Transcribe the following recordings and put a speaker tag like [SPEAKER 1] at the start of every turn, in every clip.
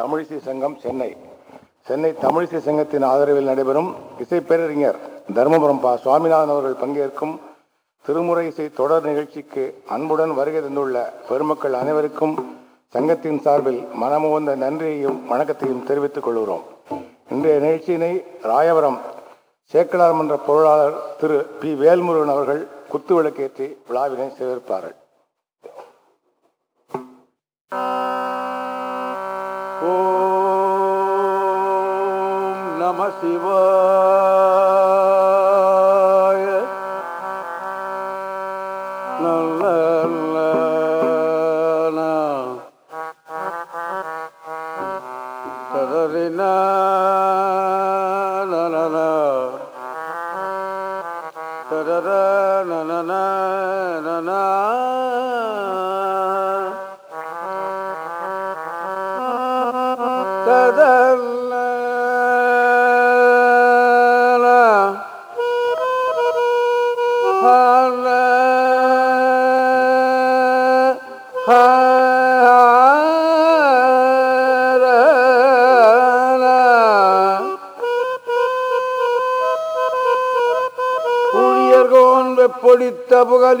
[SPEAKER 1] தமிழிசை சங்கம் சென்னை. சென்னை தமிழிசை சங்கத்தின் ஆதரவில் நடைபெறும் இசைப்பேரறிஞர் தருமபுரம் பா. சுவாமிநாதன் அவர்கள் பங்கேற்கும் திருமுறை இசை தொடர் நிகழ்ச்சிக்கு அன்புடன் வருகை தந்துள்ள பெருமக்கள் அனைவருக்கும் சங்கத்தின் சார்பில் மனமுவந்த நன்றியையும் வணக்கத்தையும் தெரிவித்துக் கொள்கிறோம். இன்றைய நிகழ்ச்சியினை ராயபுரம் சேக்கலார் மன்ற பொருளாளர் திரு. பி. வேல்முருகன் அவர்கள் குத்துவிளக்கேற்றி விழாவினை
[SPEAKER 2] சேர்ப்பார்கள் நம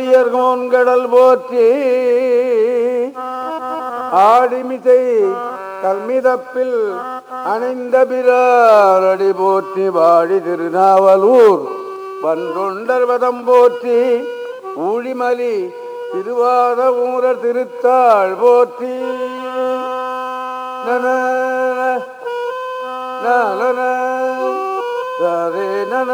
[SPEAKER 2] வெப்பொடித்த கடல் போற்றி ஆடிமிசை கல்மிதப்பில் அணைந்த பிறாரடி போற்றி வாடி திருநாவலூர் பன்றொண்டர்வதம் போற்றி ஊழிமலி திருவாத ஊரர் திருத்தாள் போற்றி நன நன நன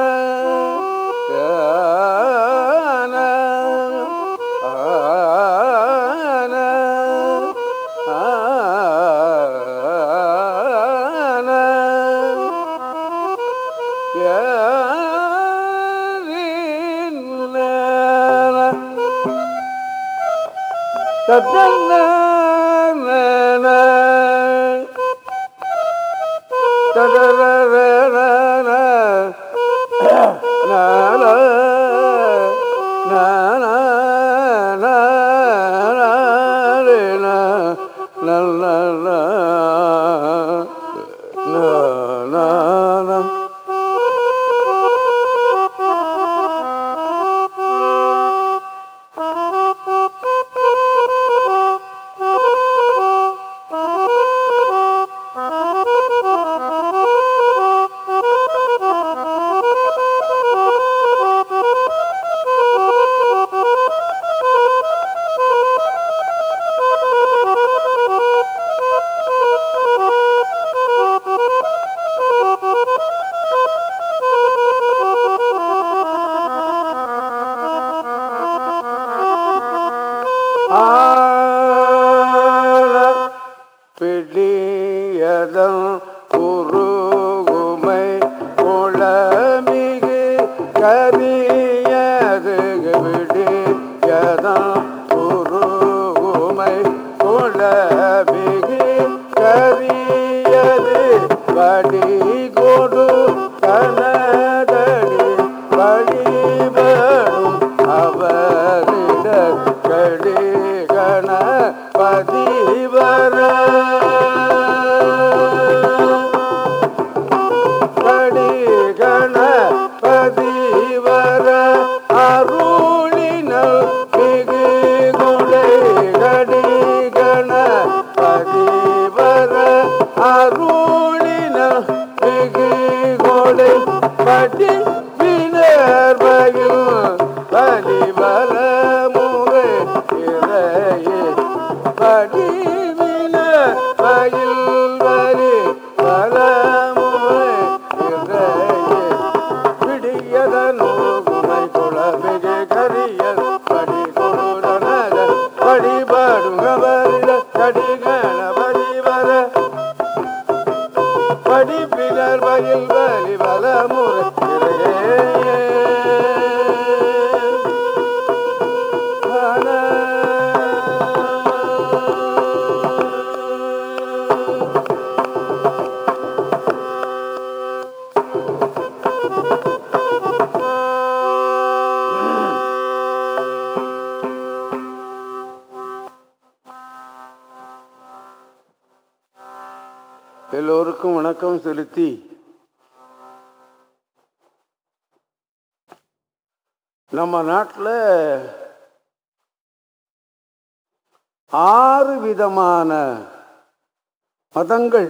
[SPEAKER 2] மதங்கள்.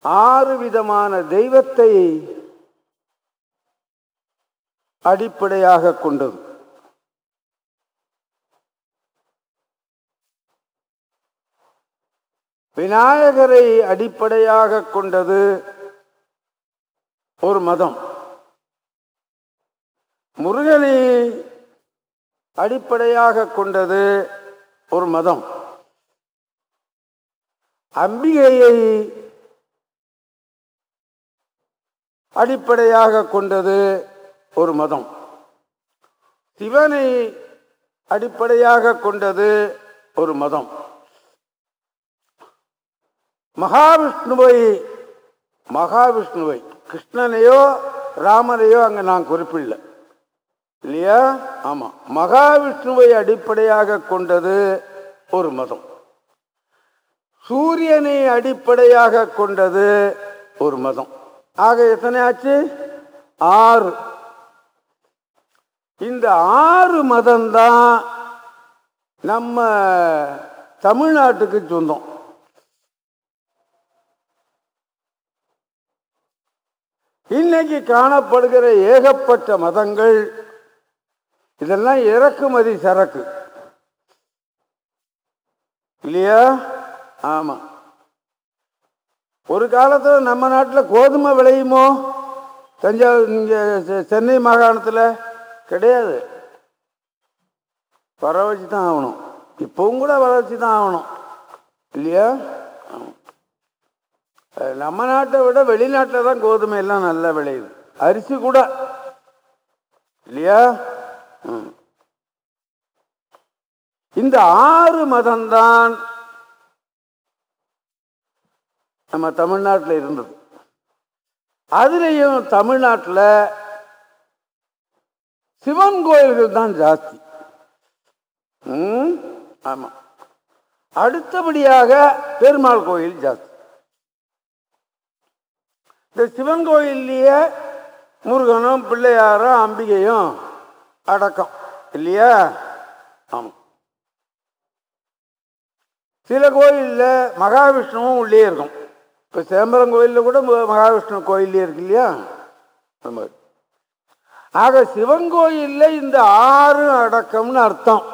[SPEAKER 2] ஆறு விதமான தெய்வத்தை அடிப்படையாக கொண்டது. விநாயகரை அடிப்படையாக கொண்டது ஒரு மதம். முருகனை அடிப்படையாக கொண்டது ஒரு மதம். அம்பிகையை அடிப்படையாக கொண்டது ஒரு மதம். சிவனை அடிப்படையாக கொண்டது ஒரு மதம். மகாவிஷ்ணுவை மகாவிஷ்ணுவை கிருஷ்ணனையோ ராமனையோ அங்கே நான் குறிப்பிடல. இல்லையா? ஆமாம் மகாவிஷ்ணுவை அடிப்படையாக கொண்டது ஒரு மதம். சூரியனை அடிப்படையாக கொண்டது ஒரு மதம். ஆக எத்தனை ஆச்சு? ஆறு. இந்த ஆறு மதம்தான் நம்ம தமிழ்நாட்டுக்கு சொந்தம். இன்னைக்கு காணப்படுகிற ஏகப்பட்ட மதங்கள் இதெல்லாம் இறக்குமதி சரக்கு. இல்லையா? ஆமாம் ஒரு காலத்தில் நம்ம நாட்டில் கோதுமை விளையுமோ? தஞ்சாவூர் இங்கே சென்னை மாகாணத்தில் கிடையாது. வர வச்சு தான் ஆகணும். இப்பவும் கூட வர வச்சு தான் ஆகணும் இல்லையா நம்ம நாட்டை விட வெளிநாட்டில் தான் கோதுமை எல்லாம் நல்லா விளையுது. அரிசி கூட. இல்லையா? ம். இந்த ஆறு மதம்தான் நம்ம தமிழ்நாட்டில் இருந்தது. அதுலேயும் தமிழ்நாட்டில் சிவன் கோயில்கள் தான் ஜாஸ்தி. ம் ஆமாம் அடுத்தபடியாக பெருமாள் கோயில் ஜாஸ்தி. இந்த சிவன் கோயில்லையே முருகனும் பிள்ளையாரும் அம்பிகையும் அடக்கம் இல்லையா? ஆமாம் சில கோயிலில் மகாவிஷ்ணுவும் உள்ளே இருக்கும். இப்போ சிதம்பரம் கோயிலில் கூட மகாவிஷ்ணு கோயிலே இருக்கு இல்லையா? அந்த மாதிரி ஆக சிவன் கோயிலில் இந்த ஆறு அடக்கம்னு அர்த்தம்.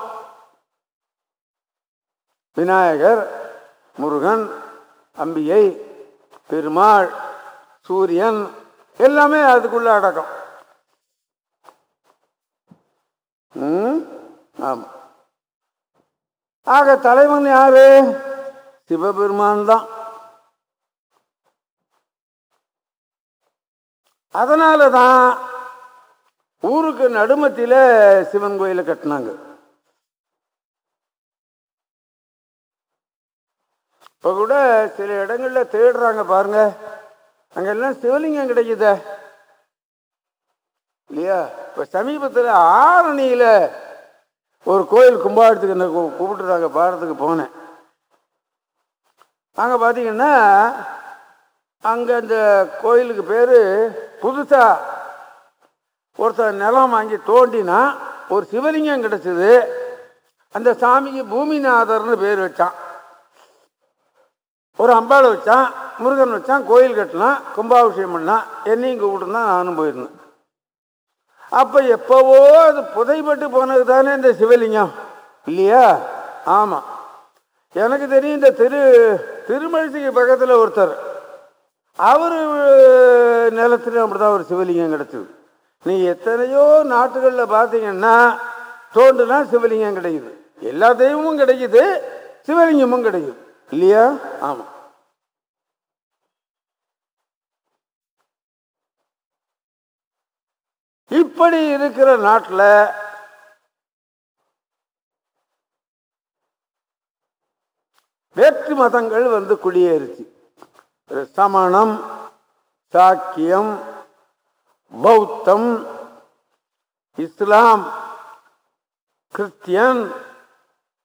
[SPEAKER 2] விநாயகர் முருகன் அம்பிகை பெருமாள் சூரியன் எல்லாமே அதுக்குள்ள அடக்கம். ம்? ஆமா. ஆக தலைவன் யாரு? சிவபெருமான் தான். அதனால தான் ஊருக்கு நடுமத்தில சிவன் கோயிலை கட்டினாங்க. இப்போ கூட சில இடங்கள்ல தேடுறாங்க பாருங்க. அங்கெல்லாம் சிவலிங்கம் கிடைக்குதே. இல்லையா? இப்போ சமீபத்தில் ஆரணியில் ஒரு கோயில் கும்பாடத்துக்கு என்ன கூப்பிட்டுறாங்க பாடத்துக்கு போனேன். அங்கே பார்த்தீங்கன்னா அங்கே அந்த கோயிலுக்கு பேர் புதுசாக ஒருத்தர் நிலம் வாங்கி தோண்டினா ஒரு சிவலிங்கம் கிடைச்சது. அந்த சாமிக்கு பூமிநாதர்னு பேர் வச்சான். ஒரு அம்பாளை வச்சான் முருகன் வச்சான் கோயில் கட்டினான் கும்பாபிஷேகம் பண்ணான். என்னையும் கூப்பிட்டுருந்தான் நானும் போயிருந்தேன். அப்போ எப்போவோ அது புதைப்பட்டு போனது தானே இந்த சிவலிங்கம். இல்லையா? ஆமாம் எனக்கு தெரியும் இந்த திரு திருமழிசைக்கு பக்கத்தில் ஒருத்தர். அவர் நிலத்துல அப்படிதான் ஒரு சிவலிங்கம் கிடச்சிது. நீ எத்தனையோ நாட்டுகளில் பார்த்தீங்கன்னா தோண்டுனா சிவலிங்கம் கிடைக்குது. எல்லா தெய்வமும் கிடைக்குது சிவலிங்கமும் கிடைக்குது. இல்லையா? ஆமாம் இப்படி இருக்கிற நாட்டில் வேற்று மதங்கள் வந்து குடியேறுச்சு. சமணம் சாக்கியம் பௌத்தம் இஸ்லாம் கிறிஸ்டியன்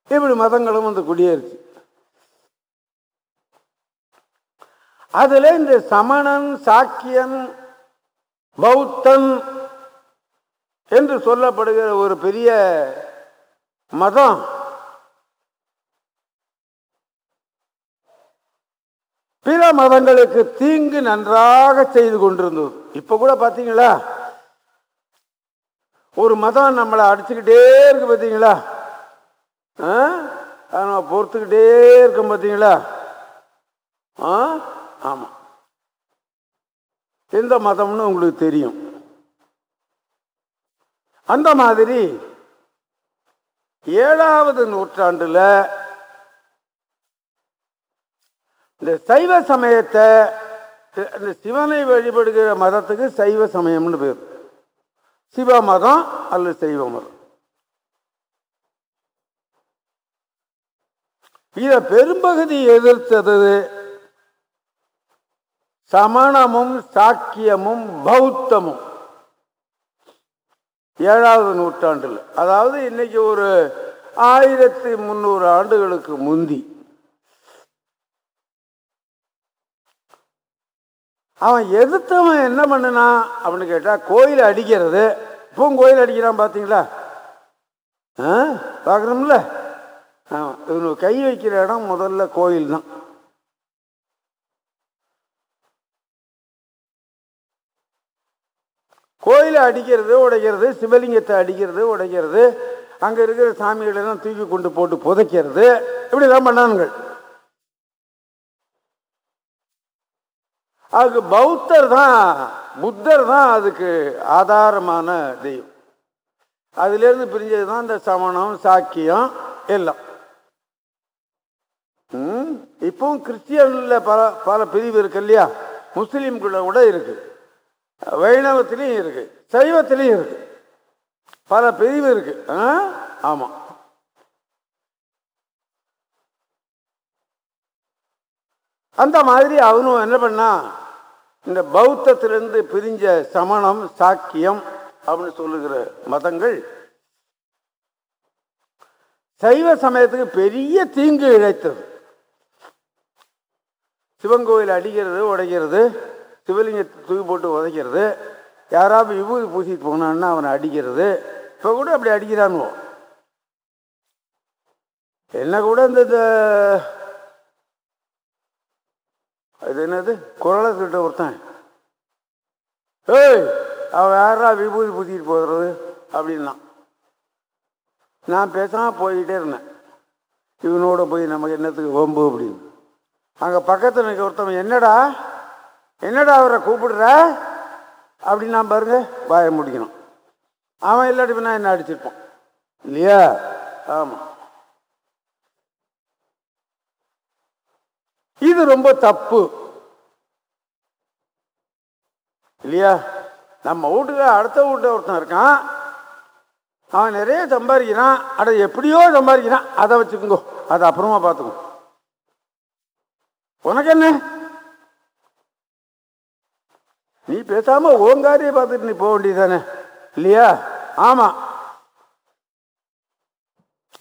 [SPEAKER 2] இப்படி மதங்களும் வந்து குடியேறுச்சு. அதுல இந்த சமணன் சாக்கியன் பௌத்தன் என்று சொல்லப்படுகிற ஒரு பெரிய மதம் பிற மதங்களுக்கு தீங்கு நன்றாக செய்து கொண்டிருந்தது. இப்ப கூட பாத்தீங்களா? ஒரு மதம் நம்மளை அடிச்சுக்கிட்டே இருக்கு பார்த்தீங்களா ஆ? அதை நம்ம பொறுத்துக்கிட்டே இருக்கோம் பார்த்தீங்களா ஆ? ஆமாம் எந்த மதம்னு உங்களுக்கு தெரியும். அந்த மாதிரி ஏழாவது நூற்றாண்டுல இந்த சைவ சமயத்தை இந்த சிவனை வழிபடுகிற மதத்துக்கு சைவ சமயம்னு பேர். சிவ மதம் அல்லது சைவ மதம். இத பெரும்பகுதி எதிர்த்தது சமணமும் சாக்கியமும் பௌத்தமும். ஏழாவது நூற்றாண்டில். அதாவது இன்னைக்கு ஒரு ஆயிரத்தி முந்நூறு ஆண்டுகளுக்கு முந்தி. அவன் எதிர்த்தவன் என்ன பண்ணுனான் அப்படின்னு கேட்டால் கோயில் அடிக்கிறது. இப்பவும் கோயில் அடிக்கிறான் பார்த்தீங்களா ஆ? பார்க்குறோம்ல ஆமாம் இவனு கை வைக்கிற இடம் முதல்ல கோயில் தான். கோயிலை அடிக்கிறது உடைக்கிறது சிவலிங்கத்தை அடிக்கிறது உடைக்கிறது. அங்கே இருக்கிற சாமிகளை எல்லாம் தூக்கி கொண்டு போட்டு புதைக்கிறது. இப்படிலாம் பண்ணானுங்கள் அதுக்கு பௌத்தர் தான் புத்தர் தான் அதுக்கு ஆதாரமான தெய்வம். அதுலேருந்து பிரிஞ்சது தான் இந்த சமணம் சாக்கியம் எல்லாம். ம், கிறிஸ்டியனில் பல பல பிரிவு இருக்கு இல்லையா? முஸ்லீம்குள்ள கூட இருக்கு. வைணவத்திலையும் இருக்கு சைவத்திலையும் இருக்கு. பல பிரிவு இருக்கு. ஆ? அந்த மாதிரி அவனும் என்ன பண்ணான் இந்த பௌத்தத்திலிருந்து பிரிஞ்ச சமணம் சாக்கியம் அப்படின்னு சொல்லுகிற மதங்கள் சைவ சமயத்துக்கு பெரிய தீங்கு இழைத்தது. சிவன் கோயில் அடிக்கிறது உடைக்கிறது சிவலிங்கத்தை தூக்கி போட்டு உதைக்கிறது யாராவது விபூதி பூசிட்டு போனான்னா அவனை அடிக்கிறது. இப்போ கூட அப்படி அடிக்கிறானுவோ. என்ன கூட இந்த அது என்னது? குரலை ஒருத்தன் ஏய் அவன் யாரா விபூதி பூசிட்டு போகிறது அப்படின்னா நான் பேசாமல் போய்கிட்டே இருந்தேன். இவனோட போய் நமக்கு என்னத்துக்கு வம்பு? அப்படின்னு. அங்கே பக்கத்தில் நிற்க ஒருத்தவன் என்னடா? என்னடா அவரை கூப்பிடுற? அப்படின்னு நான் பாருங்க வாய முடிக்கணும். அவன் இல்லாட்டி நான் என்ன அடிச்சிருப்பான்? இல்லையா? ஆமாம் இது ரொம்ப தப்பு. இல்லையா? நம்ம வீட்டுக்கு அடுத்த வீட்டு ஒருத்தன் இருக்கான். அவன் நிறைய சம்பாதிக்கிறான். அட எப்படியோ சம்பாதிக்கிறான். அதை வச்சுக்கோங்க. அதை அப்புறமா பார்த்துக்கோ. உனக்கு என்ன? நீ பேசாம ஓங்காரியை பார்த்துட்டு நீ போக வேண்டியதானே இல்லையா? ஆமா.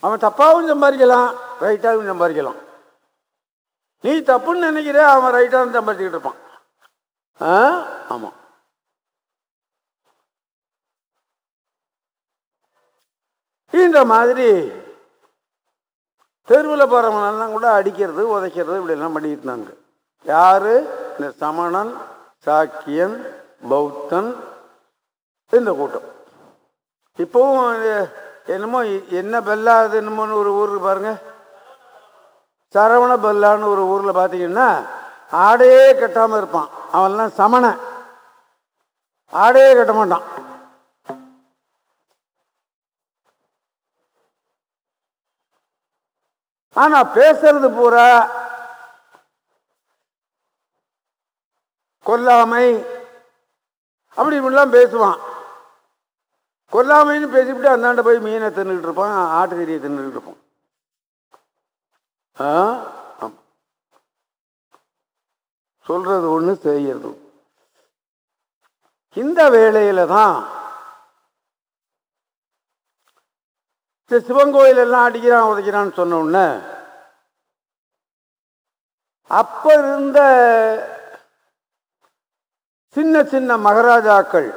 [SPEAKER 2] அவன் தப்பாவும் சம்பாதிக்கலாம் ரைட்டாகவும் சம்பாதிக்கலாம். நீ தப்புன்னு நினைக்கிற அவன் ரைட்டாக சம்பாதிச்சுக்கிட்டு இருப்பான். ஆ? ஆமாம் இந்த மாதிரி தெருவில் போகிறவங்களெல்லாம் கூட அடிக்கிறது உதைக்கிறது இப்படியெல்லாம் பண்ணிட்டு இருந்தாங்க. யார்? இந்த சமணன் சாக்கியன் பௌத்தன் இந்த கூட்டம். இப்போவும் என்னமோ என்ன பெல்லாது என்னமோன்னு ஒரு ஊருக்கு பாருங்கள் சரவண பல்லான்னு ஒரு ஊரில் பார்த்தீங்கன்னா ஆடையே கட்டாமல் இருப்பான். அவன்லாம் சமண ஆடையே கட்ட மாட்டான். ஆனா பேசுறது பூரா கொல்லாமை அப்படி இப்படிலாம் பேசுவான். கொல்லாமைன்னு பேசிவிட்டு அந்தாண்ட போய் மீனை தின்னுக்கிட்டு இருப்பான் ஆட்டுக்கறியை தின்னுக்கிட்டு இருப்பான். ஆ? சொல்றது ஒண்ணு செய்யறது இந்த வேளையில தான் இந்த சிவன் கோயில் எல்லாம் அடிக்கிறான் உதைக்கிறான்னு சொன்ன உடனே அப்ப இருந்த சின்ன சின்ன மகாராஜாக்கள்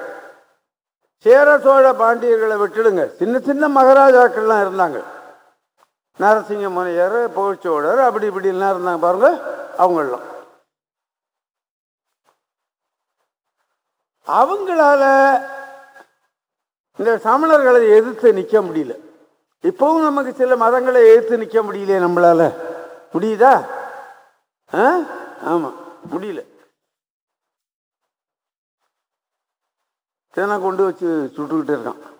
[SPEAKER 2] சேர சோழ பாண்டியர்களை விட்டுடுங்க. சின்ன சின்ன மகாராஜாக்கள்லாம் இருந்தாங்க. நரசிங்க முனையர் புகழ்ச்சோழர் அப்படி இப்படிலாம் இருந்தாங்க பாருங்க அவங்களாம் அவங்களால இந்த சமணர்களை எதிர்த்து நிற்க முடியல. இப்பவும் நமக்கு சில மதங்களை எதிர்த்து நிற்க முடியலையே நம்மளால. முடியுதா? ஆ? ஆமாம் முடியல. தேனா கொண்டு வச்சு சுட்டுக்கிட்டு இருக்கான்.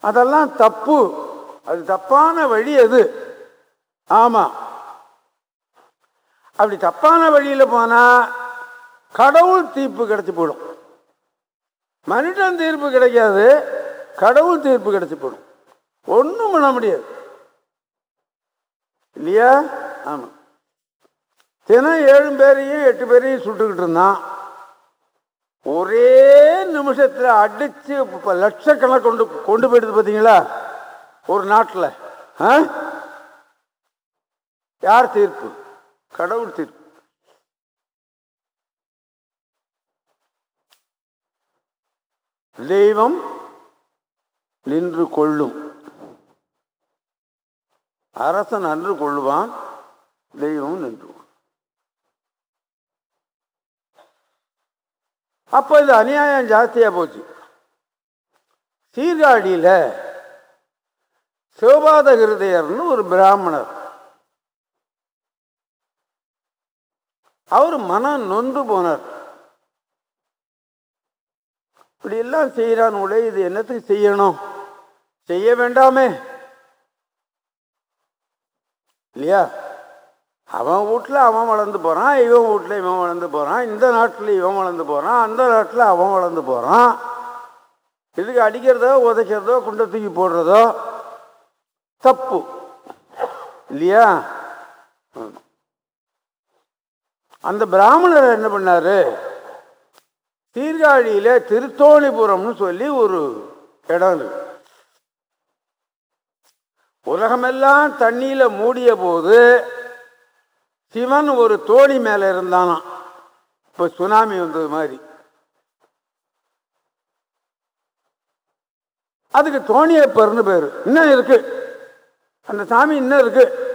[SPEAKER 2] அதெல்லாம் தப்பு. அது தப்பான வழி அது. ஆமா. அப்படி தப்பான வழியில போனா கடவுள் தீர்ப்பு கிடைச்சி போயிடும். மனுஷன் தீர்ப்பு கிடைக்காது கடவுள் தீர்ப்பு கிடைச்சி போயிடும். ஒன்றும் பண்ண முடியாது. இல்லையா? ஆமாம் தினம் ஏழு பேரையும் எட்டு பேரையும் சுட்டுக்கிட்டு இருந்தான். ஒரே நிமிஷத்தில் அடித்து இப்போ லட்சக்கணக்கு கொண்டு கொண்டு போயிடுது பார்த்தீங்களா ஒரு நாட்டில். ஆ? யார் தீர்ப்பு? கடவுள் தீர்ப்பு. தெய்வம் நின்று கொள்ளும். அரசன் அன்று கொள்ளுவான் தெய்வம் நின்று அப்போ இது அநியாயம் ஜாஸ்தியா போச்சு. சீர்காழியில் சிவபாத ஹிருதயர்னு ஒரு பிராமணர். அவர் மனம் நொந்து போனார். இப்படி எல்லாம் செய்கிறான் உடைய இது என்னத்துக்கு செய்யணும்? செய்ய வேண்டாமே. இல்லையா? அவன் வீட்டில் அவன் வளர்ந்து போகிறான் இவன் வீட்டில் இவன் வளர்ந்து போகிறான் இந்த நாட்டில் இவன் வளர்ந்து போகிறான் அந்த நாட்டில் அவன் வளர்ந்து போகிறான் இதுக்கு அடிக்கிறதோ உதைக்கிறதோ குண்டை தூக்கி போடுறதோ தப்பு. இல்லையா? அந்த பிராமணர் என்ன பண்ணார்? சீர்காழியில் திருத்தோணிபுரம்னு சொல்லி ஒரு இடம் இருக்கு. உலகமெல்லாம் தண்ணியில் மூடிய போது சிவன் ஒரு தோணி மேல இருந்தானாம் இப்ப சுனாமி வந்தது மாதிரி. அதுக்கு தோணியப்பர்னு பேரு. இன்னும் இருக்கு. அந்த சாமி இன்னும் இருக்கு.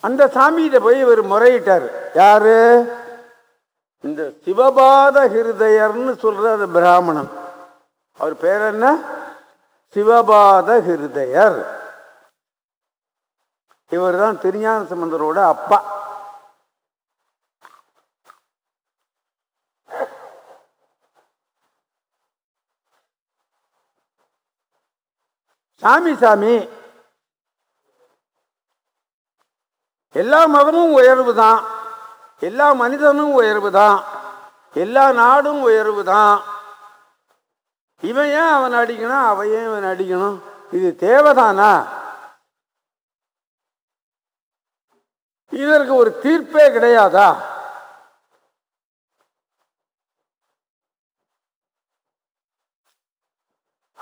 [SPEAKER 2] அந்த சாமியிட்ட போய் இவர் முறையிட்டார். யாரு? இந்த சிவபாத ஹிருதயர்னு சொல்ற அந்த பிராமணன். அவர் பேர் என்ன? சிவபாத ஹிருதயர். இவர் தான் திருஞான சம்பந்தரோட அப்பா. சாமி சாமி. எல்லா மதமும் உயர்வு தான் எல்லா மனிதனும் உயர்வு தான் எல்லா நாடும் உயர்வு தான் இவன் ஏன் அவன் அடிக்கணும் அவன் ஏன் இவன் அடிக்கணும் இது தேவைதானா? இதற்கு ஒரு தீர்ப்பே கிடையாதா?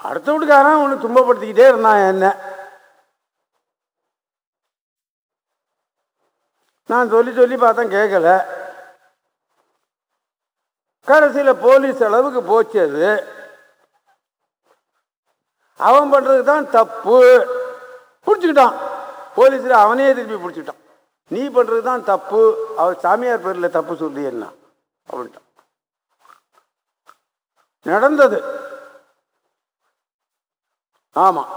[SPEAKER 2] அடுத்த வீட்டுக்காரன் ஒன்று துன்பப்படுத்திக்கிட்டே இருந்தான் என்ன. நான் சொல்லி சொல்லி பார்த்தேன் கேட்கல. கடைசியில் போலீஸ் அளவுக்கு போச்சு அது. அவன் பண்ணுறது தான் தப்பு. பிடிச்சிக்கிட்டான். போலீஸில் அவனே திருப்பி பிடிச்சிக்கிட்டான். நீ பண்ணுறது தான் தப்பு. அவர் சாமியார் பேரில் தப்பு சொல்லி என்ன? அப்படின்ட்டான். நடந்தது. ஆமாம்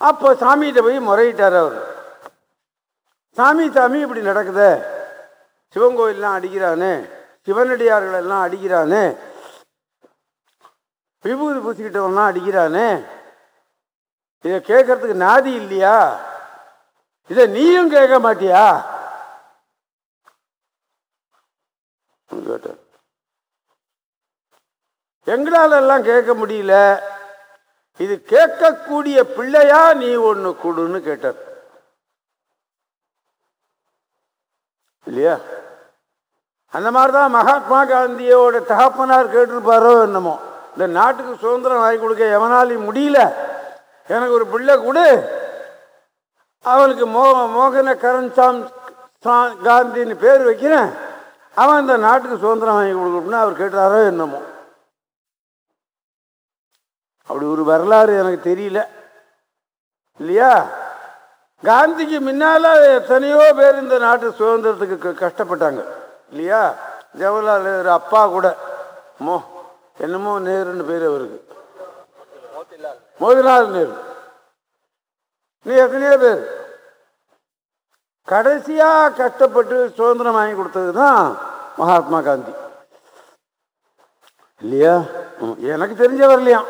[SPEAKER 2] அப்போ சாமிகிட்ட போய் முறையிட்டார் அவர். சாமி சாமி இப்படி நடக்குதே. சிவன் கோயிலெலாம் அடிக்கிறானே. சிவனடியார்கள் எல்லாம் அடிக்கிறானே? விபூதி பூசிக்கிட்டவன்லாம் அடிக்கிறானே? இதை கேட்கறதுக்கு நாதி இல்லையா? இதை நீயும் கேட்க மாட்டியா? கேட்டார். எங்களால எல்லாம் கேட்க முடியல? இது கேட்கக்கூடிய பிள்ளையா நீ ஒன்று கொடுன்னு கேட்டார். இல்லையா? அந்த மாதிரி தான் மகாத்மா காந்தியோட தகப்பனார் கேட்டிருப்பாரோ என்னமோ. இந்த நாட்டுக்கு சுதந்திரம் வாங்கி கொடுக்க எவனாலையும் முடியல. எனக்கு ஒரு பிள்ளை கொடு. அவனுக்கு மோ மோகன கரன்சாம் சா- காந்தின்னு பேர் வைக்கிறேன். அவன் இந்த நாட்டுக்கு சுதந்திரம் வாங்கி கொடுக்கணும்னு அவர் கேட்டாரோ என்னமோ. அப்படி ஒரு வரலாறு எனக்கு தெரியல. இல்லையா? காந்திக்கு முன்னால எத்தனையோ பேர் இந்த நாட்டு சுதந்திரத்துக்கு க- கஷ்டப்பட்டாங்க. இல்லையா? ஜவஹர்லால் நேரு அப்பா கூட. மோ என்னமோ நேருன்னு பேர் அவருக்கு. மோதிலால் நேரு. நீ எத்தனையோ பேர்? கடைசியா கஷ்டப்பட்டு சுதந்திரம் வாங்கி கொடுத்தது தான் மகாத்மா காந்தி. இல்லையா? எனக்கு தெரிஞ்ச வரலையாம்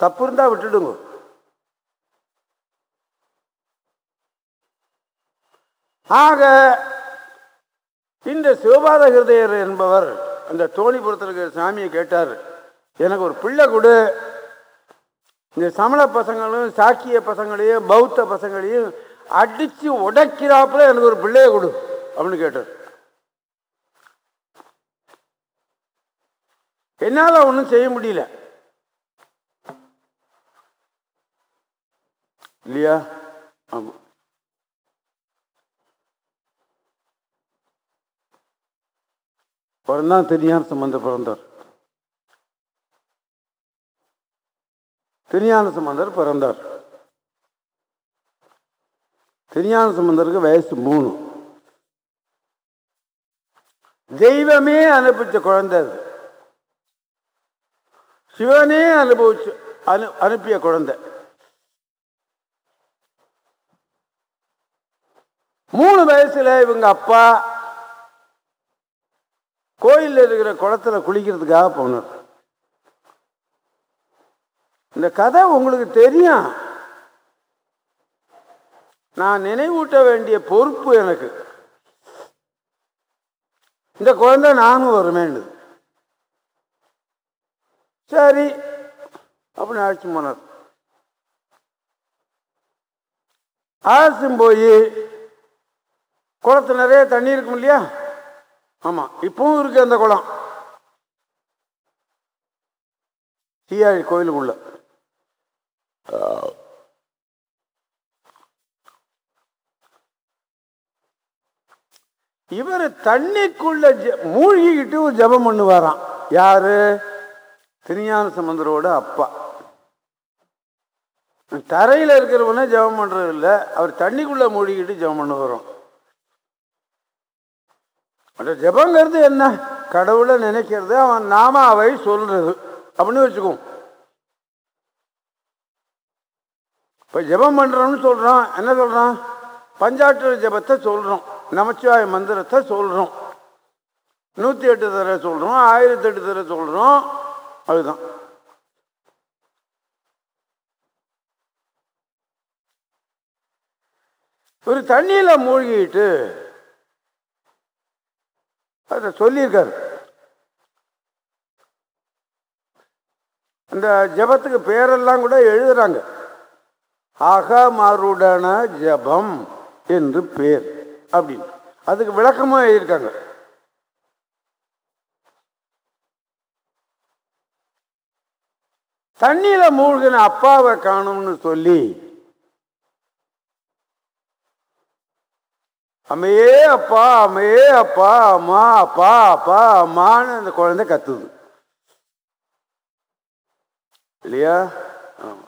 [SPEAKER 2] தப்பு இருந்தா விட்டுடுங்க. ஆக இந்த சிவபாத ஹிருதயர் என்பவர் அந்த தோணிபுரத்தில் இருக்கிற சாமியை கேட்டார். எனக்கு ஒரு பிள்ளை கொடு. இந்த சமண பசங்களும் சாக்கிய பசங்களையும் பௌத்த பசங்களையும் அடித்து உடைக்கிறாப்புல எனக்கு ஒரு பிள்ளைய கொடு அப்படின்னு கேட்டார். என்னால் ஒன்றும் செய்ய முடியல. இல்லையா? ஆமாம் பிறந்தான் திருஞான சம்பந்த பிறந்தார் திருஞான சம்பந்தர் பிறந்தார். திருஞான சம்பந்தருக்கு வயசு மூணு. தெய்வமே அனுப்பிச்ச குழந்தை அது. சிவனே அனுபவிச்சு அனு அனுப்பிய குழந்தை. மூணு வயசுல இவங்க அப்பா இருக்கிற குளத்துல குளிக்கிறதுக்காக போனார் இந்த கதை உங்களுக்கு தெரியும். நான் நினைவூட்ட வேண்டிய பொறுப்பு எனக்கு. இந்த குழந்தை நானும் வருமேன்னு. சரி அப்படின்னு அழைச்சி போனார். அழைச்சும் போய் குளத்து நிறைய தண்ணி இருக்கும் இல்லையா ஆமா இப்பவும் இருக்கு அந்த குளம். சீயாழி கோயிலுக்குள்ள. இவர் தண்ணிக்குள்ள மூழ்கிக்கிட்டு ஒரு ஜெபம் பண்ணுவாராம். யாரு? திருஞான சமுந்தரோட அப்பா. தரையில இருக்கிறவனே ஜெபம் பண்றது இல்லை அவர் தண்ணிக்குள்ள மூழ்கிக்கிட்டு ஜெபம் பண்ண வரும் அந்த ஜபங்கிறது என்ன? கடவுளை நினைக்கிறது அவன் நாமாவை சொல்றது. அப்படின்னு வச்சுக்குவோம் இப்போ ஜெபம் பண்றோம்னு சொல்றோம் என்ன சொல்றோம் பஞ்சாற்று ஜெபத்தை சொல்றோம் நமச்சிவாய மந்திரத்தை சொல்றோம். நூத்தி எட்டு தடவை சொல்றோம் ஆயிரத்தி எட்டு தடவை சொல்றோம். அதுதான். ஒரு தண்ணியில மூழ்கிட்டு அதை சொல்லியிருக்காரு. அந்த ஜெபத்துக்கு பேரெல்லாம் கூட எழுதுறாங்க. அகமருடன ஜெபம் என்று பேர் அப்படின்னு. அதுக்கு விளக்கமாக எழுதியிருக்காங்க. தண்ணியில மூழ்கின அப்பாவை காணும்னு சொல்லி அம்மையே அப்பா அம்மையே அப்பா அம்மா அப்பா அப்பா அம்மான்னு அந்த குழந்தை கத்துது. இல்லையா? ஆமாம்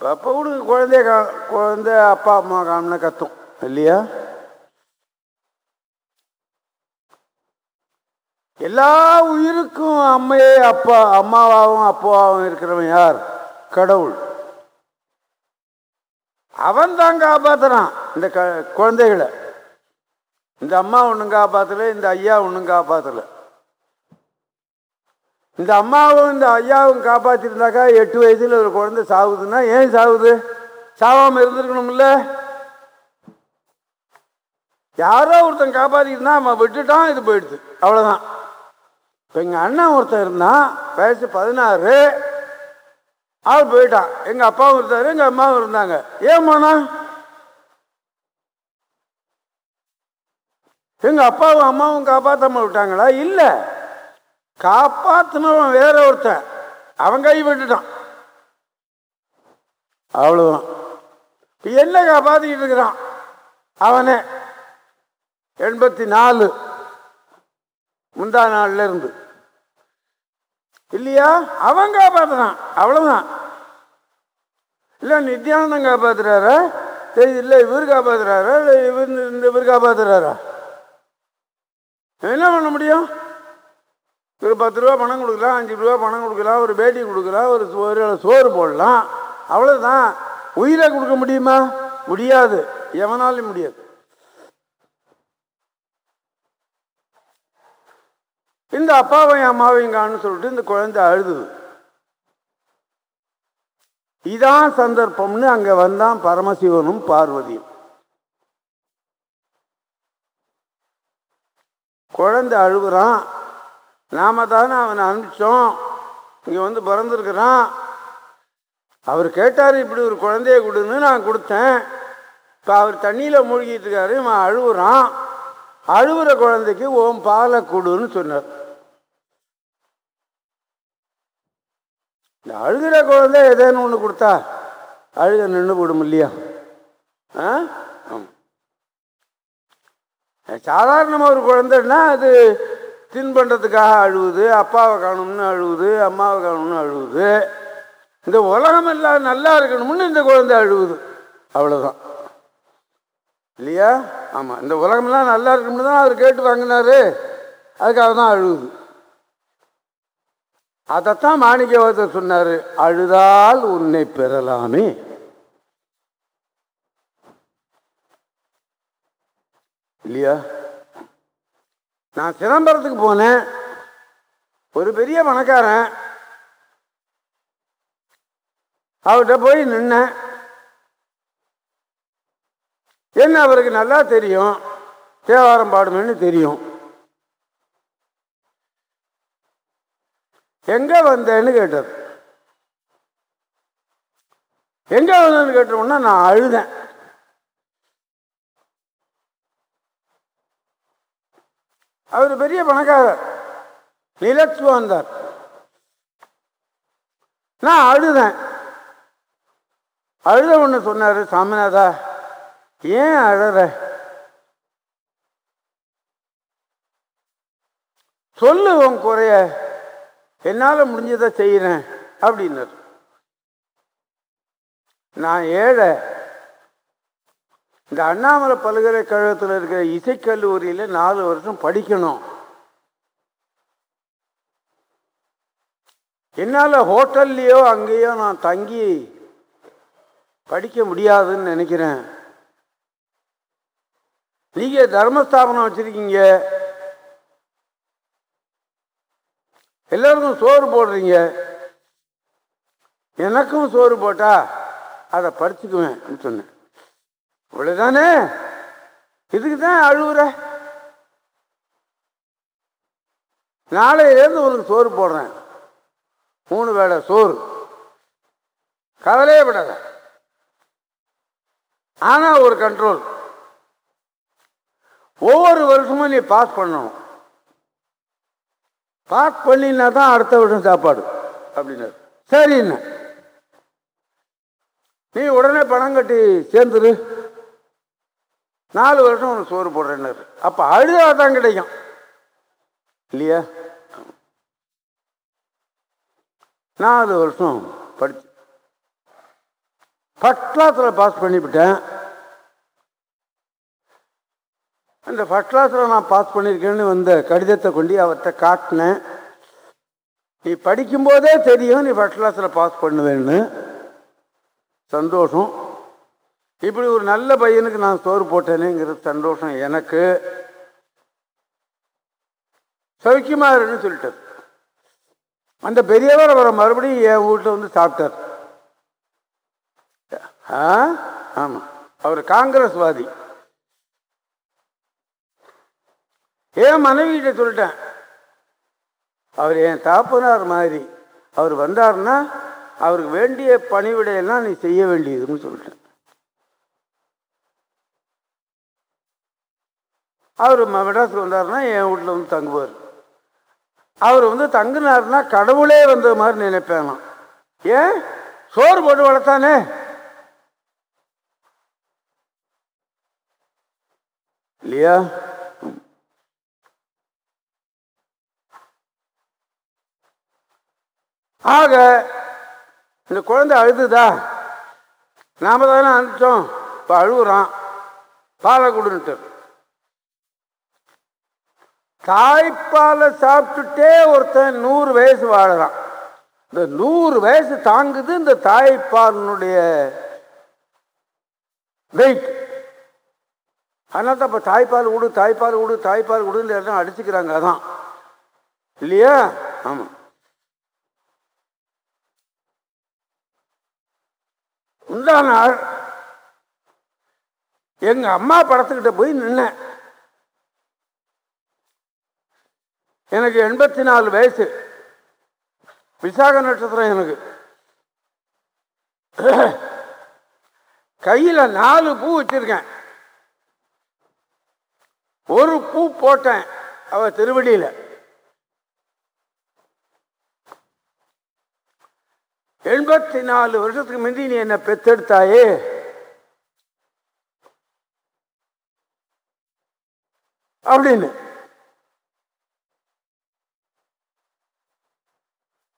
[SPEAKER 2] அப்போ உனக்கு குழந்தைய கா குழந்தை அப்பா அம்மா காணும்னா கத்தும். இல்லையா? எல்லா உயிருக்கும் அம்மையே அப்பா அம்மாவாகவும் அப்பாவாகவும் இருக்கிறவன் யார்? கடவுள். அவன் தான் காப்பாத்துறான் இந்த க குழந்தைகளை. இந்த அம்மா ஒன்றும் காப்பாத்தல இந்த ஐயா ஒன்றும் காப்பாத்தல. இந்த அம்மாவும் இந்த ஐயாவும் காப்பாத்திருந்தாக்கா எட்டு வயசுல ஒரு குழந்தை சாகுதுன்னா ஏன் சாகுது சாவாம இருந்திருக்கணும்ல. யாரோ ஒருத்தன் காப்பாத்திருந்தா அவன் விட்டுட்டான் இது போயிடுது. அவ்வளவுதான். இப்போ எங்கள் அண்ணன் ஒருத்தன் இருந்தான் வயசு பதினாறு. ஆள் போயிட்டான். எங்கள் அப்பாவும் இருந்தாரு எங்கள் அம்மாவும் இருந்தாங்க. ஏன் போனா எங்க அப்பாவும் அம்மாவும் காப்பாத்தாம விட்டாங்களா? இல்லை. காப்பாத்தினவன் வேற ஒருத்தன். அவன் கை விட்டுட்டான். அவ்வளவுதான். என்ன காப்பாற்றிக்கிட்டு இருக்கிறான்? அவனே. எண்பத்தி நாலு முந்தா நாள்ல இருந்து. இல்லையா? அவன் காப்பாத்துறான். அவ்வளவுதான். இல்லை நித்யானந்தம் காப்பாத்துறாரா? சரி இல்லை இவர் காப்பாத்துறாரா? இல்லை இவர் இந்த இவர் காப்பாத்துறாரா? என்ன பண்ண முடியும்? ஒரு பத்து ரூபா பணம் கொடுக்கலாம் அஞ்சு ரூபா பணம் கொடுக்கலாம் ஒரு பேட்டி கொடுக்கலாம் ஒரு சோறு சோறு போடலாம். அவ்வளோதான் உயிரை கொடுக்க முடியுமா? முடியாது. எவனாலும் முடியாது. இந்த அப்பாவையும் அம்மாவையும் காணுன்னு சொல்லிட்டு இந்த குழந்தை அழுதுது. இதான் சந்தர்ப்பம்னு அங்க வந்தான் பரமசிவனும் பார்வதியும். குழந்தை அழுகுறான். நாம தானே அவனை அனுப்பிச்சோம். இங்க வந்து பிறந்திருக்கிறான். அவர் கேட்டார் இப்படி ஒரு குழந்தைய கொடுன்னு நான் கொடுத்தேன். இப்போ அவர் தண்ணியில் மூழ்கிட்டு இருக்காரு அழுகுறான். அழுகுற குழந்தைக்கு ஓம் பாலை கொடுன்னு சொன்னார். இந்த அழுகிற குழந்தை ஏதேன்னு ஒன்று கொடுத்தா அழுக நின்று போடும் இல்லையா? ஆ? சாதாரணமாக ஒரு குழந்தைன்னா அது தின்பண்டத்துக்காக அழுவுது அப்பாவை காணும்னு அழுவுது அம்மாவை காணும்னு அழுவுது. இந்த உலகம் எல்லாம் நல்லா இருக்கணும்னு இந்த குழந்தை அழுவுது. அவ்வளோதான் இல்லையா? ஆமாம் இந்த உலகமெல்லாம் நல்லா இருக்கணும்னு தான் அவர் கேட்டு வாங்கினாரு. அதுக்காக தான் அழுகுது அதைத்தான் மாணிக்கவாதர் சொன்னார் அழுதால் உன்னை பெறலாமே. இல்லையா? நான் சிதம்பரத்துக்கு போனேன். ஒரு பெரிய பணக்காரன். அவர்கிட்ட போய் நின்னேன். என்ன அவருக்கு நல்லா தெரியும் தேவாரம் பாடுமேன்னு தெரியும். எங்க வந்தேன்னு கேட்டார். எங்க வந்தேன்னு கேட்டோம்னா நான் அழுதேன். அவர் பெரிய பணக்காரர். நிலச்சு வந்தார். நான் அழுதேன். அழுத ஒன்று சொன்னார் சாமிநாதா ஏன் அழற? சொல்லு உன் குறைய. என்னால் முடிஞ்சதை செய்கிறேன் அப்படின்னார். நான் ஏழை. இந்த அண்ணாமலை பல்கலைக்கழகத்தில் இருக்கிற இசைக்கல்லூரியில் நாலு வருஷம் படிக்கணும். என்னால் ஹோட்டல்லையோ அங்கேயோ நான் தங்கி படிக்க முடியாதுன்னு நினைக்கிறேன். நீங்கள் தர்மஸ்தாபனம் வச்சுருக்கீங்க. எல்லாருக்கும் சோறு போடுறீங்க. எனக்கும் சோறு போட்டா அதை படிச்சுக்குவேன் சொன்னேன். இவ்வளவுதானே? இதுக்கு தான் அழுகுற நாளையிலேருந்து உனக்கு சோறு போடுறேன். மூணு வேளை சோறு. கவலையே விடாத ஆனா ஒரு கண்ட்ரோல் ஒவ்வொரு வருஷமும் நீ பாஸ் பண்ணணும். பாஸ் பண்ணினா தான் அடுத்த வருஷம் சாப்பாடு அப்படின்னாரு. சரிண்ண நீ உடனே பணம் கட்டி சேர்ந்துரு. நாலு வருஷம் உனக்கு சோறு போடுறேன்னாரு. அப்ப அழுதா தான் கிடைக்கும். இல்லையா? நாலு வருஷம் படிச்சு. ஃபஸ்ட் கிளாஸில் பாஸ் பண்ணிவிட்டேன். அந்த ஃபஸ்ட் கிளாஸில் நான் பாஸ் பண்ணியிருக்கேன்னு வந்த கடிதத்தை கொண்டு அவர்கிட்ட காட்டினேன். நீ படிக்கும்போதே தெரியும் நீ ஃபஸ்ட் கிளாஸில் பாஸ் பண்ணுவேன்னு. சந்தோஷம். இப்படி ஒரு நல்ல பையனுக்கு நான் சோறு போட்டேனேங்கிறது சந்தோஷம் எனக்கு. சௌக்கியமா இருன்னு சொல்லிட்டார். அந்த பெரியவர் அவரை மறுபடியும் என் வீட்டில் வந்து சாப்பிட்டார். ஆ? ஆமாம் அவர் காங்கிரஸ்வாதி. என் மனைவிகிட்ட சொல்லிட்டேன். அவர் என் தாப்பனார் மாதிரி. அவர் வந்தாருன்னா அவருக்கு வேண்டிய பணிவிடையெல்லாம் நீ செய்ய வேண்டியதுன்னு சொல்லிட்டேன். அவர் மெட்ராஸுக்கு வந்தாருன்னா என் வீட்டில் வந்து தங்குவார். அவர் வந்து தங்குனாருன்னா கடவுளே வந்த மாதிரி நினைப்பேன் ஏன்? சோறு போட்டு வளர்த்தானே? இல்லையா? ஆக இந்த குழந்தை அழுதுதா? நாம தானே அனுப்பிச்சோம் இப்போ அழுகுறான் பாலை கொடுன்ட்டு தாய்ப்பாலை சாப்பிட்டுட்டே ஒருத்தன் நூறு வயசு வாழறான். இந்த நூறு வயசு தாங்குது இந்த தாய்ப்பாலினுடைய வெயிட் அதனால தான் இப்போ தாய்ப்பால் விடு தாய்ப்பால் விடு தாய்ப்பால் விடுன்னு எல்லாம் அடிச்சுக்கிறாங்க. அதான். இல்லையா? ஆமாம் முந்தா நாள் எங்க அம்மா படத்துக்கிட்ட போய் நின்னேன். எனக்கு எண்பத்தி நாலு வயசு. விசாக நட்சத்திரம் எனக்கு. கையில நாலு பூ வச்சிருக்கேன். ஒரு பூ போட்டேன் அவ திருவடியில். எண்பத்தி நாலு வருஷத்துக்கு முந்தி நீ என்னை பெத்தெடுத்தாயே? அப்படின்னு.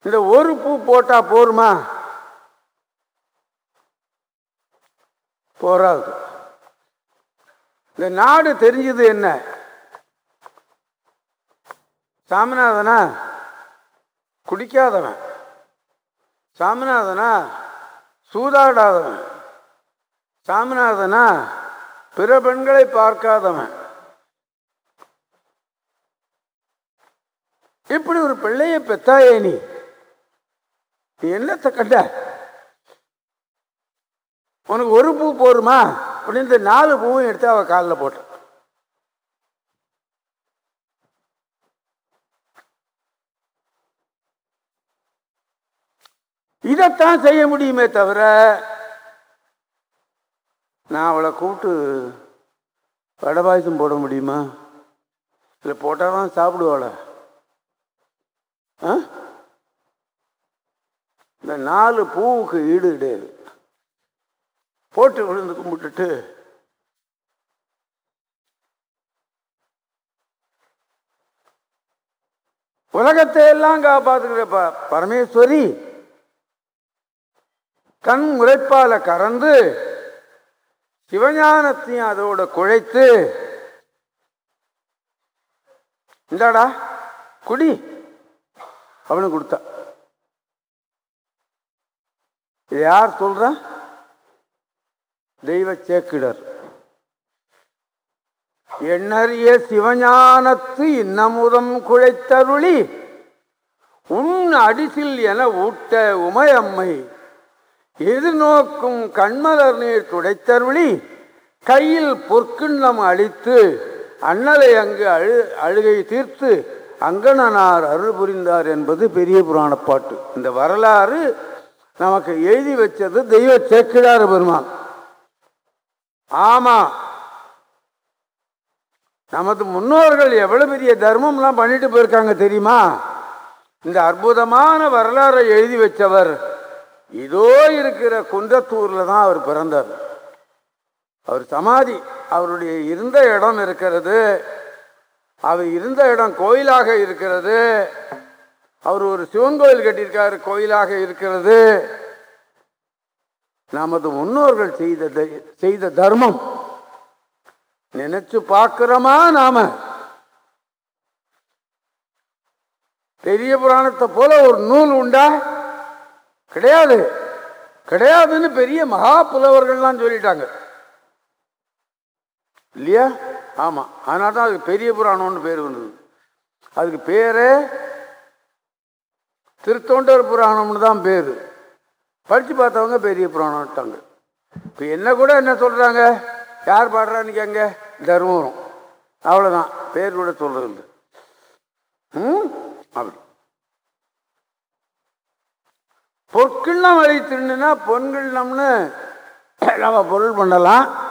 [SPEAKER 2] இந்த ஒரு பூ போட்டா போருமா? போராது இந்த நாடு தெரிஞ்சது என்ன? சாமிநாதனா? குடிக்காதவன். சாமிநாதனா சூதாடாதவன். சாமிநாதனா பிற பெண்களை பார்க்காதவன். இப்படி ஒரு பிள்ளைய பெத்தாயே நீ. என்னத்தை கண்ட? உனக்கு ஒரு பூ போருமா? அப்படின்னு இந்த நாலு பூவும் எடுத்து அவ காலில் போட்ட. இதைத்தான் செய்ய முடியுமே தவிர நான் அவளை கூப்பிட்டு வடை பாயசம் போட முடியுமா? இல்லை போட்டால் தான் சாப்பிடுவாள? ஆ? இந்த நாலு பூவுக்கு ஈடு கிடையாது. போட்டு விழுந்து கும்பிட்டுட்டு உலகத்தை எல்லாம் காப்பாத்துக்கிறப்ப பரமேஸ்வரி கண் முறைப்பால கறந்து சிவஞானத்தையும் அதோட குழைத்து இந்தாடா குடி அவனு கொடுத்தா. இது யார் சொல்றா? தெய்வ சேக்கிடர். எண்ணறிய சிவஞானத்து இன்னமுதம் குழைத்தருளி உன் அடிசில் என ஊட்ட உமையம்மை. எதிர்நோக்கும் கண்மலர் நீர் துடைத்தருளி கையில் பொற்கிண்ணம் அளித்து அண்ணலை அங்கு அழு அழுகை தீர்த்து அங்கணனார் அருள் புரிந்தார் என்பது பெரிய புராண பாட்டு. இந்த வரலாறு நமக்கு எழுதி வச்சது தெய்வ சேக்கிடார் பெருமான் ஆமா. நமது முன்னோர்கள் எவ்வளவு பெரிய தர்மம்லாம் பண்ணிட்டு போயிருக்காங்க தெரியுமா? இந்த அற்புதமான வரலாறை எழுதி வச்சவர் இதோ இருக்கிற குன்றத்தூரில் தான் அவர் பிறந்தார். அவர் சமாதி அவருடைய இருந்த இடம் இருக்கிறது. அவர் இருந்த இடம் கோயிலாக இருக்கிறது. அவர் ஒரு சிவன் கோயில் கட்டியிருக்காரு கோயிலாக இருக்கிறது. நமது முன்னோர்கள் செய்த செய்த தர்மம். நினைச்சு பார்க்கிறோமா நாம? பெரிய புராணத்தை போல ஒரு நூல் உண்டா? கிடையாது. கிடையாதுன்னு பெரிய மகா புலவர்கள்லாம் சொல்லிட்டாங்க. இல்லையா? ஆமாம் அதனால தான் அதுக்கு பெரிய புராணம்னு பேர் வந்தது. அதுக்கு பேரே திருத்தொண்டர் புராணம்னு தான் பேர். படித்து பார்த்தவங்க பெரிய புராணம்ட்டாங்க இப்போ என்ன கூட என்ன சொல்கிறாங்க யார் பாடுறான்னு கேங்க. தர்மபுரம். அவ்வளோதான் பேர் கூட சொல்கிறது ம் அப்படி பொற்கிண்ணம் அழித்துனா பொன்கிண்ணம்னு நம்ம பொருள் பண்ணலாம்.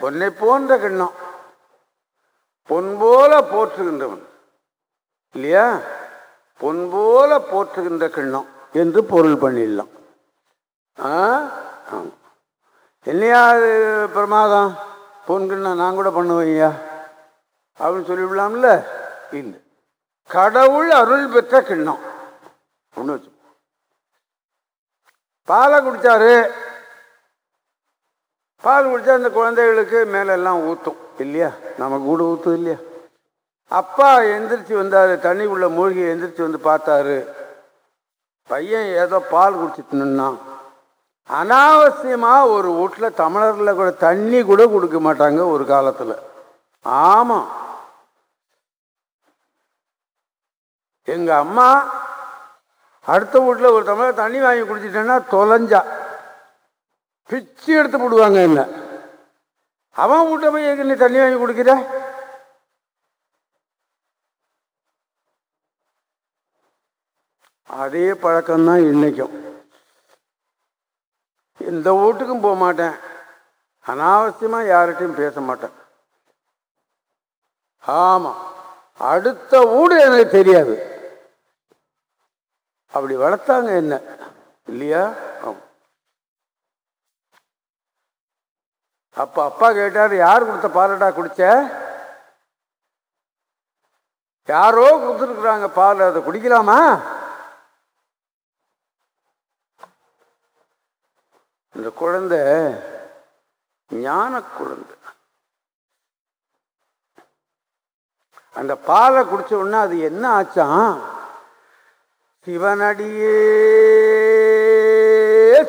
[SPEAKER 2] பொன்னை போன்ற கிண்ணம். பொன் போல போற்றுகின்றவன். இல்லையா? பொன் போல போற்றுகின்ற கிண்ணம் என்று பொருள் பண்ணிடலாம். ஆ? என்னையா அது பிரமாதம்? பொன் கிண்ணம் நான் கூட பண்ணுவேன்யா? அப்படின்னு சொல்லிவிடலாம்ல? இல்லை. கடவுள் அருள் பெற்ற கிண்ணம். ஒன்று வச்சு. பாலை குடித்தாரு பால் குடித்தா அந்த குழந்தைகளுக்கு மேலெல்லாம் ஊற்றும் இல்லையா? நமக்கு கூட ஊற்றும் இல்லையா? அப்பா எந்திரிச்சு வந்தாரு. தண்ணிக்குள்ளே மூழ்கி எந்திரிச்சு வந்து பார்த்தாரு. பையன் ஏதோ பால் குடிச்சிட்டு அனாவசியமாக ஒரு வீட்டில் தமிழர்ல கூட தண்ணி கூட கொடுக்க மாட்டாங்க ஒரு காலத்தில். ஆமாம் எங்கள் அம்மா அடுத்த வீட்டில் ஒரு தமிழர் தண்ணி வாங்கி குடிச்சிட்டேன்னா தொலைஞ்சா. பிச்சு எடுத்து போடுவாங்க என்ன? அவன் வீட்டில் போய் எங்க நீ தண்ணி வாங்கி குடிக்கிற? அதே பழக்கம்தான் இன்னைக்கும். எந்த வீட்டுக்கும் போக மாட்டேன். அனாவசியமாக யார்கிட்டையும் பேச மாட்டேன். ஆமாம் அடுத்த வீடு எனக்கு தெரியாது. அப்படி வளர்த்தாங்க என்ன? இல்லையா? அப்ப அப்பா கேட்டார் யார் கொடுத்த பாலடா குடிச்ச? யாரோ கொடுத்துருக்குறாங்க பால் அதை குடிக்கலாமா? இந்த குழந்தை ஞான குழந்தை. அந்த பாலை குடிச்ச உடனே அது என்ன ஆச்சான் சிவனடியே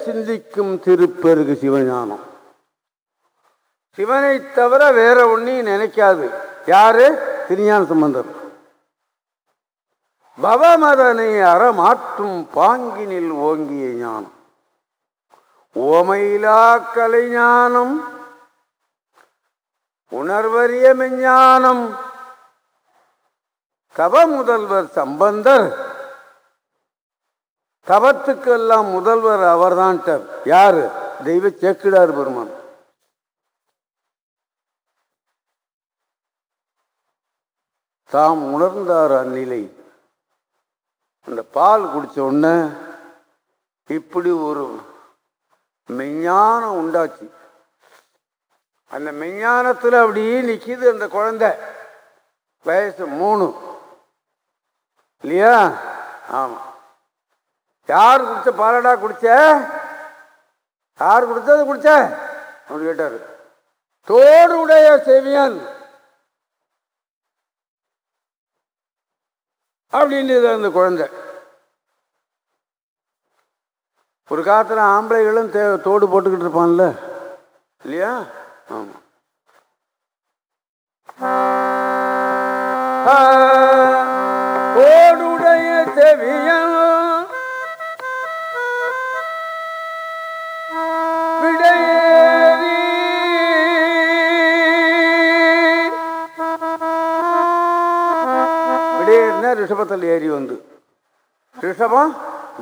[SPEAKER 2] சிந்திக்கும் திருப்பெருகு சிவஞானம். சிவனை தவிர வேற ஒன்றையும் நினைக்காது. யாரு? திருஞான சம்பந்தர். பவமதனை அறமாற்றும் பாங்கினில் ஓங்கிய ஞானம். ஓமையிலா கலைஞானம் உணர்வறிய மெஞ்ஞானம். தவ முதல்வர் சம்பந்தர் தவத்துக்கெல்லாம் முதல்வர் அவர்தான்ட்டார். யாரு? தெய்வ சேக்கிடார் பெருமான். தாம் உணர்ந்தார் அந்நிலை. அந்த பால் குடிச்ச உடனே இப்படி ஒரு மெஞ்ஞானம் உண்டாச்சு. அந்த மெஞ்ஞானத்தில் அப்படியே நிற்கிது அந்த குழந்தை. வயசு மூணு. இல்லையா? ஆமா. யார் குடிச்ச பாலடா குடிச்ச? யார் குடிச்சது குடிச்ச? அப்படின்னு கேட்டாரு. தோடு உடைய செவியன் அப்படின்னு அந்த குழந்தை. ஒரு காலத்தில் ஆம்பளைகளும் தே தோடு போட்டுக்கிட்டு இருப்பான்ல. இல்லையா? ஆமா. ரிஷபத்தில் ஏறி வந்து. ரிஷபம்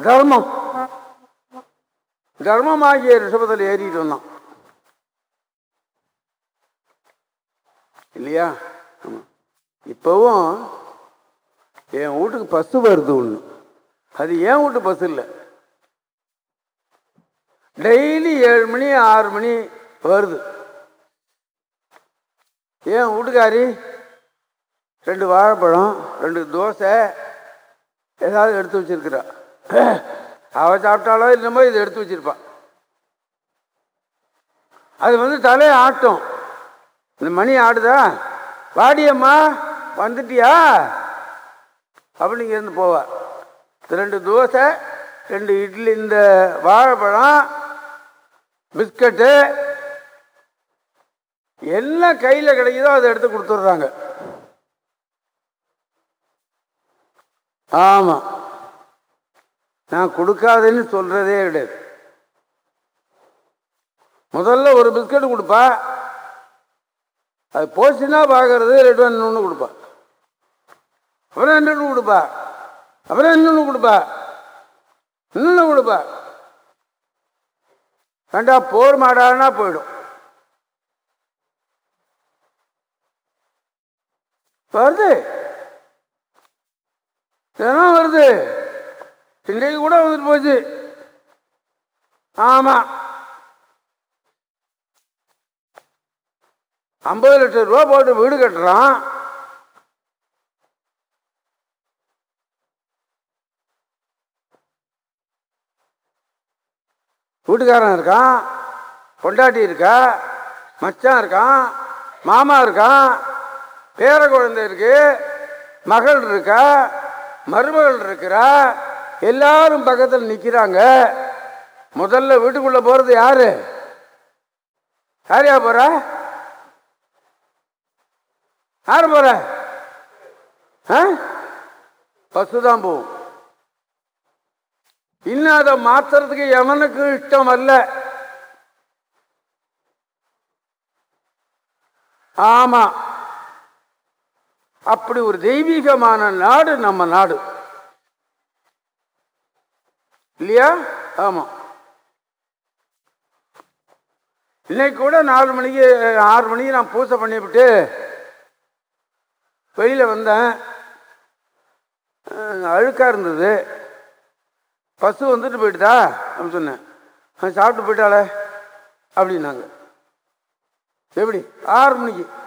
[SPEAKER 2] தர்மம். தர்மமாகிய ரிஷபத்தில் ஏறிட்டு வந்தான். இல்லையா? இப்போவும் இப்பவும் என் வீட்டுக்கு பஸ்ஸு வருது ஒன்று அது ஏன் வீட்டு பஸ் இல்லை. டெய்லி ஏழு மணி ஆறு மணி வருது. ஏன் வீட்டுக்காரி? ரெண்டு வாழைப்பழம் ரெண்டு தோசை ஏதாவது எடுத்து வச்சிருக்கிறா. அவள் சாப்பிட்டாலோ இல்லைமோ இதை எடுத்து வச்சிருப்பா. அது வந்து தலையை ஆட்டும். இந்த மணி ஆடுதா? வாடியம்மா வந்துட்டியா? அப்படின்னு இங்கேருந்து போவார் ரெண்டு தோசை ரெண்டு இட்லி இந்த வாழைப்பழம் பிஸ்கட்டு என்ன கையில் கிடைக்குதோ அதை எடுத்து கொடுத்துட்றாங்க. ஆமாம் நான் கொடுக்காதேன்னு சொல்கிறதே கிடையாது. முதல்ல ஒரு பிஸ்கட் கொடுப்பா. அது போச்சுன்னா பார்க்கறது ரெண்டு ஒன்று கொடுப்பா. அப்புறம் இன்னொன்று கொடுப்பா. அப்புறம் இன்னொன்று கொடுப்பா. இன்னொன்று கொடுப்பா. வேண்டாம் போர் மாடானா போயிடும். வருது. தினம் வருது? இன்றைக்கு கூட வந்துட்டு போச்சு. ஆமா. ஐம்பது லட்சம் ரூபா போட்டு வீடு கட்டுறான். வீட்டுக்காரன் இருக்கான் பொண்டாட்டி இருக்கா மச்சான் இருக்கான் மாமா இருக்கான் பேர குழந்தை இருக்கு மகள் இருக்கா மருமகள் இருக்கிறா எல்லாரும் பக்கத்தில் நிற்கிறாங்க முதல்ல வீட்டுக்குள்ள போறது யாரு? யாரையா போற? யாரு போற? ஆ? பசுதான் போகும். இன்னும் அதை மாத்துறதுக்கு எவனுக்கு இஷ்டம் அல்ல ஆமா. அப்படி ஒரு தெய்வீகமான நாடு நம்ம நாடு. இல்லையா? ஆமா. இன்னைக்கு கூட நாலு மணிக்கு ஆறு மணிக்கு நான் பூஜை பண்ணிவிட்டு வெளியில் வந்தேன். அழுக்காக இருந்தது. பசு வந்துட்டு போயிட்டுதா அப்படின்னு சொன்னேன். சாப்பிட்டு போயிட்டாளே அப்படின்னாங்க. எப்படி? ஆறு மணிக்கு.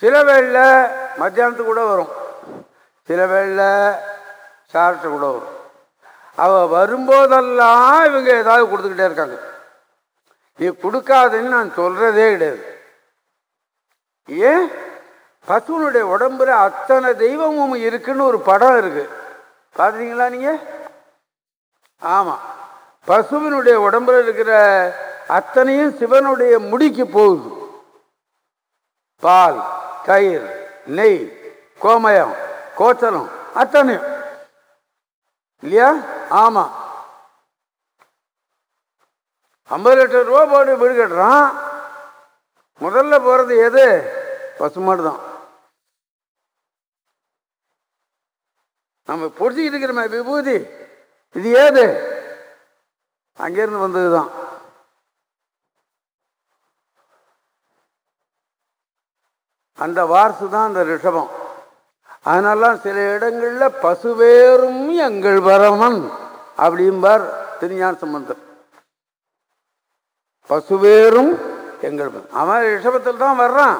[SPEAKER 2] சில வேளையில் மத்தியானத்துக்கு கூட வரும். சில வேளையில் சாப்பிட்டு கூட வரும். அவள் வரும்போதெல்லாம் இவங்க ஏதாவது கொடுத்துக்கிட்டே இருக்காங்க. நீ கொடுக்காதுன்னு நான் சொல்கிறதே கிடையாது. ஏன்? பசுவனுடைய உடம்புல அத்தனை தெய்வமும் இருக்குன்னு ஒரு படம் இருக்கு. பார்த்தீங்களா நீங்கள் ஆமாம் பசுவினுடைய உடம்புல இருக்கிற அத்தனையும் சிவனுடைய முடிக்கு போகுது. பால் தயிர் நெய் கோமயம் கோச்சலம் அத்தனையும் இல்லையா? ஆமா. ஐம்பது லட்சம் ரூபா போட்டு வீடு கட்டுறான். முதல்ல போறது எது? பசுமாடு தான். நம்ம பிடிச்சிக்கிட்டு இருக்கிறோமே விபூதி. இது ஏது? அங்கேருந்து வந்தது தான் அந்த வாரிசு தான் அந்த ரிஷபம். அதனால சில இடங்கள்ல பசுவேறும் எங்கள் பரமன் அப்படிம்பார் திருஞான சம்பந்தர். பசுவேறும் எங்கள் பரமன். அவன் ரிஷபத்தில் தான் வர்றான்.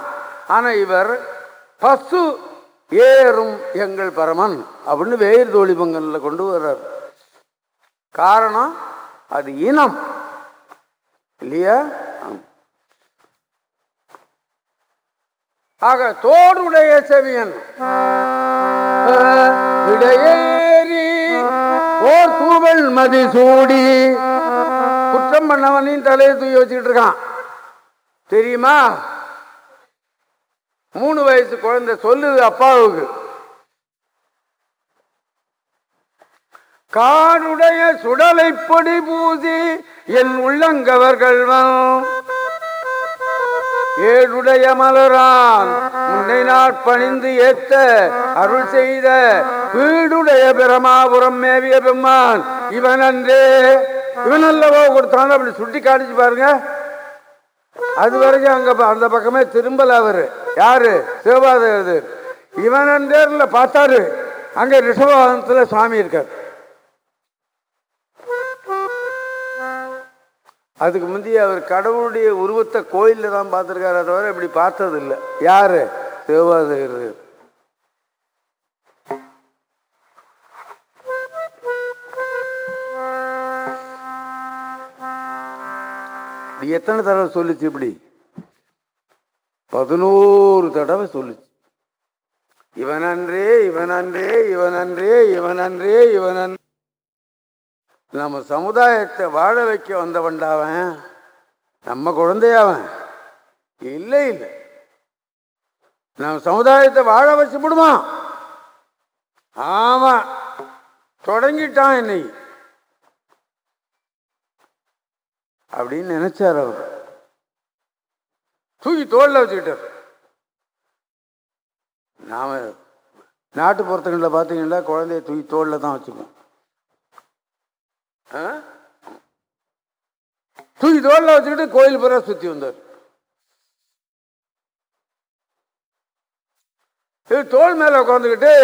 [SPEAKER 2] ஆனா இவர் பசு ஏறும் எங்கள் பரமன் அப்படின்னு வேர் தோழி பொங்கலில் கொண்டு வர்றார். காரணம் அது இனம். இல்லையா ஆம். ஆக தோடுடைய செவியன். விடையேறி ஓர் தூவல் மதி சூடி. குற்றம் பண்ணவனையும் தலையை தூக்கி வச்சுக்கிட்டு இருக்கான். தெரியுமா? மூணு வயசு குழந்தை சொல்லுது அப்பாவுக்கு. காடுடைய சுடலை பொடி பூசி என் உள்ளங்கவர்கள் ஏழுடைய மலரான் முன்னை நாட்பணிந்து ஏத்த அருள் செய்த வீடுடைய பிரமாபுரம் மேவிய பெம்மான் இவன் அன்றே. இவன் அல்லவோ கொடுத்தான் அப்படி சுட்டி காட்டிச்சு பாருங்க. அது வரைக்கும் அங்க அந்த பக்கமே திரும்பல அவரு. யாரு? சிவபாதேவர். இவன் அன்றே பார்த்தாரு. அங்க ரிஷபவாதத்துல சுவாமி இருக்கார். அதுக்கு முந்தைய அவர் கடவுளுடைய உருவத்தை கோயிலில் தான் பார்த்துருக்காரு தவிர இப்படி பார்த்தது இல்லை யாரு? தேவாதகர். எத்தனை தடவை சொல்லுச்சு இப்படி? பதினோரு தடவை சொல்லுச்சு. இவன் அன்றே இவன் அன்றே இவன் அன்றே இவன் அன்றே இவன் அன்றே. நம்ம சமுதாயத்தை வாழ வைக்க வந்தவன்டாவன் நம்ம குழந்தையாவன் இல்லை இல்லை. நம்ம சமுதாயத்தை வாழ வச்சு விடுமா? ஆமா. தொடங்கிட்டான் என்னை. அப்படின்னு நினைச்சார் அவர். தூக்கி தோல்ல வச்சுக்கிட்டார். நாம நாட்டு பொறுத்தங்களில் பார்த்தீங்கன்னா குழந்தைய தூக்கி தோல்ல தான் வச்சுக்குவோம் தூக்கி தோல்ல வச்சுக்கிட்டு கோயில் பூரா சுத்தி வந்தார். இது தோல் மேல உட்காந்துக்கிட்டு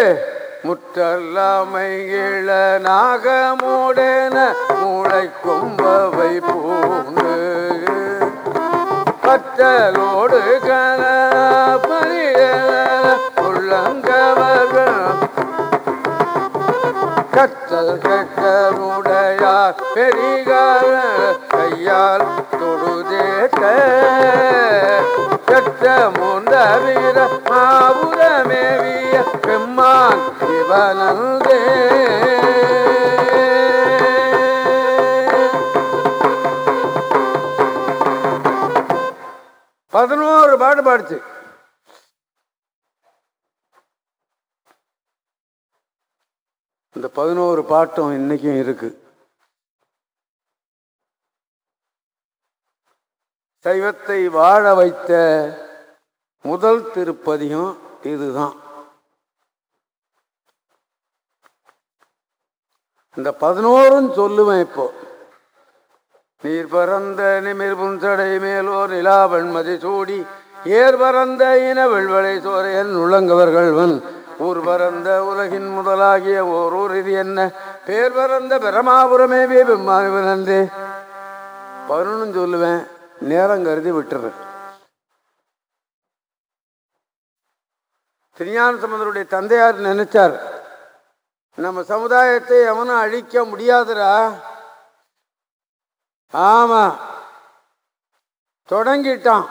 [SPEAKER 2] முற்றல்லாமை இள நாகமோடன மூளை கொம்பவை பூண்டு பற்றலோடு பரிய உள்ளங்கவர்கள் கற்றல் கெட்டருடையார் பெரிகார கையால் தொடுதேட்ட கற்ற முந்த வீர மாபுரமேவிய பெம்மான் சிவனந்தே. பதினோரு பாட்டு பாடுச்சு. இந்த பதினோரு பாட்டும் இன்னைக்கும் இருக்கு. சைவத்தை வாழ வைத்த முதல் திருப்பதியும் இதுதான். இந்த பதினோரும் சொல்லுவேன் இப்போ. நீர் பறந்த நிமிர் புன்சடை மேலோர் நிலா வெண்மதி சூடி ஏர் பறந்த இன வெள்வளை சோரையன் உளங்கவர்கள்வன் ஊர் பறந்த உலகின் முதலாகிய ஓர் ஊர் இது என்ன? பேர் பரந்த பிரமாபுரமே பெம்மானே பதினொன்னு சொல்லுவேன் நேரம் கருதி விட்டுறேன். திருஞான சம்பந்தருடைய தந்தையார் நினைச்சார் நம்ம சமுதாயத்தை எவனும் அழிக்க முடியாதுடா. ஆமா தொடங்கிட்டான்.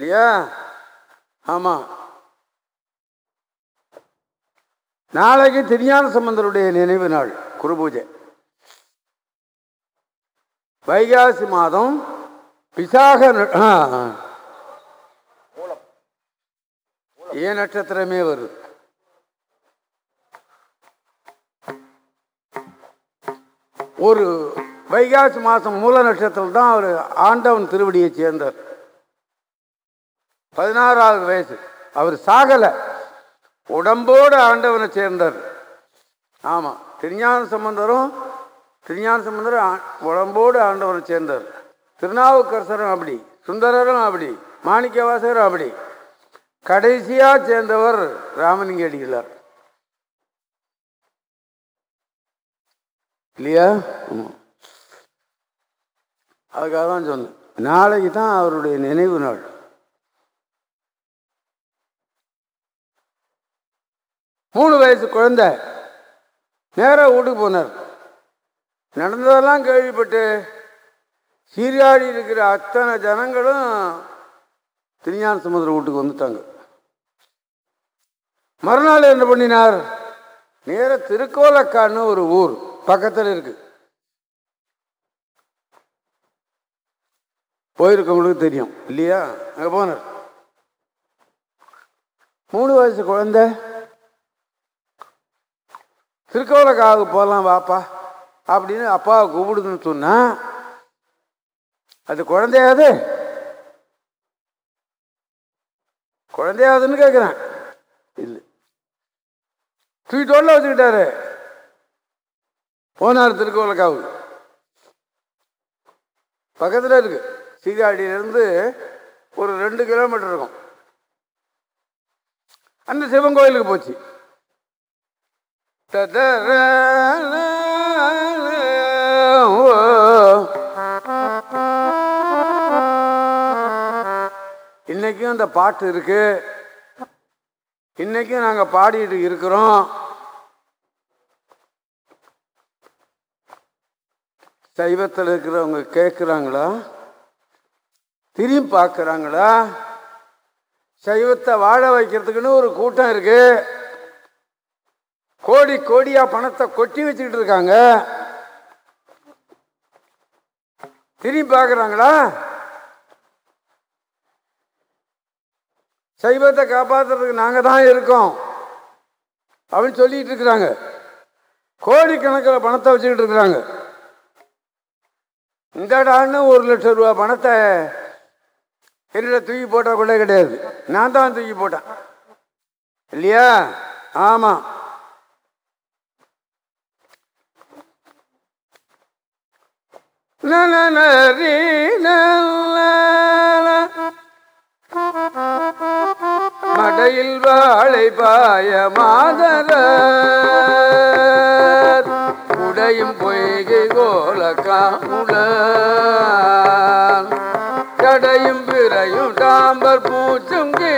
[SPEAKER 2] இல்லையா? ஆமா. நாளைக்கு திருஞான சம்பந்தருடைய நினைவு நாள் குரு பூஜை. வைகாசி மாதம் விசாக ந- ஏ நட்சத்திரமே வருது ஒரு வைகாசி மாதம் மூல நட்சத்திரம் தான் அவர் ஆண்டவன் திருவடியை சேர்ந்தார். பதினாறாவது வயசு. அவர் சாகலை. உடம்போடு ஆண்டவனை சேர்ந்தார் ஆமாம் திருஞான சம்பந்தரும் திருஞான சம்பந்தரும் உடம்போடு ஆண்டவனை சேர்ந்தார் திருநாவுக்கரசரும் அப்படி சுந்தரரும் அப்படி மாணிக்கவாசரும் அப்படி. கடைசியாக சேர்ந்தவர் ராமலிங்க அடிகளார் இல்லையா? ஆமாம். அதுக்காக தான் சொன்னேன். நாளைக்கு தான் அவருடைய நினைவு நாள். மூணு வயசு குழந்தை. நேராக வீட்டுக்கு போனார். நடந்ததெல்லாம் கேள்விப்பட்டு சீர்காழி இருக்கிற அத்தனை ஜனங்களும் திருஞான சமுதிர வீட்டுக்கு வந்துட்டாங்க. மறுநாள் என்ன பண்ணினார்? நேர திருக்கோலக்கான்னு ஒரு ஊர் பக்கத்தில் இருக்கு. போயிருக்கவங்களுக்கு தெரியும் இல்லையா? அங்கே போனார். மூணு வயசு குழந்தை. திருக்கோலக்காவுக்கு போகலாம் வாப்பா அப்படின்னு அப்பாவை கூப்பிடுதுன்னு சொன்னால் அது குழந்தையாது குழந்தையாதுன்னு கேட்குறேன் இல்லை. தூக்கிட்டோட வச்சுக்கிட்டாரு. போனார் திருக்கோலக்காவுக்கு. பக்கத்தில் இருக்கு. சீதாடியிலேருந்து ஒரு ரெண்டு கிலோமீட்டர் இருக்கும். அந்த சிவன் கோயிலுக்கு போச்சு. இன்னைக்கும் அந்த பாட்டு இருக்கு இன்னைக்கும் நாங்க பாடிட்டு இருக்கிறோம் சைவத்தில் இருக்கிறவங்க கேட்குறாங்களா திரும்பி பார்க்குறாங்களா சைவத்தை வாழ வைக்கிறதுக்குன்னு ஒரு கூட்டம் இருக்குது கோடி கோடியா பணத்தை கொட்டி வச்சுக்கிட்டு இருக்காங்க. திரும்பி பார்க்குறாங்களா? சைவத்தை காப்பாத்துறதுக்கு நாங்கள் தான் இருக்கோம் அப்படின்னு சொல்லிட்டு இருக்கிறாங்க. கோடிக்கணக்கில் பணத்தை வச்சுக்கிட்டு இருக்கிறாங்க. இந்தடான்னு ஒரு லட்சம் ரூபா பணத்தை என்னிட தூக்கி போட்டால் கூட கிடையாது. நான் தான் தூக்கி போட்டேன். இல்லையா? ஆமாம் la la la re la la மடையில் வாழை பாய மாதர உடையும் பொய்கை கோல காமுல கடையும் பிறையும் டாம்பர் பூச்சும் கீ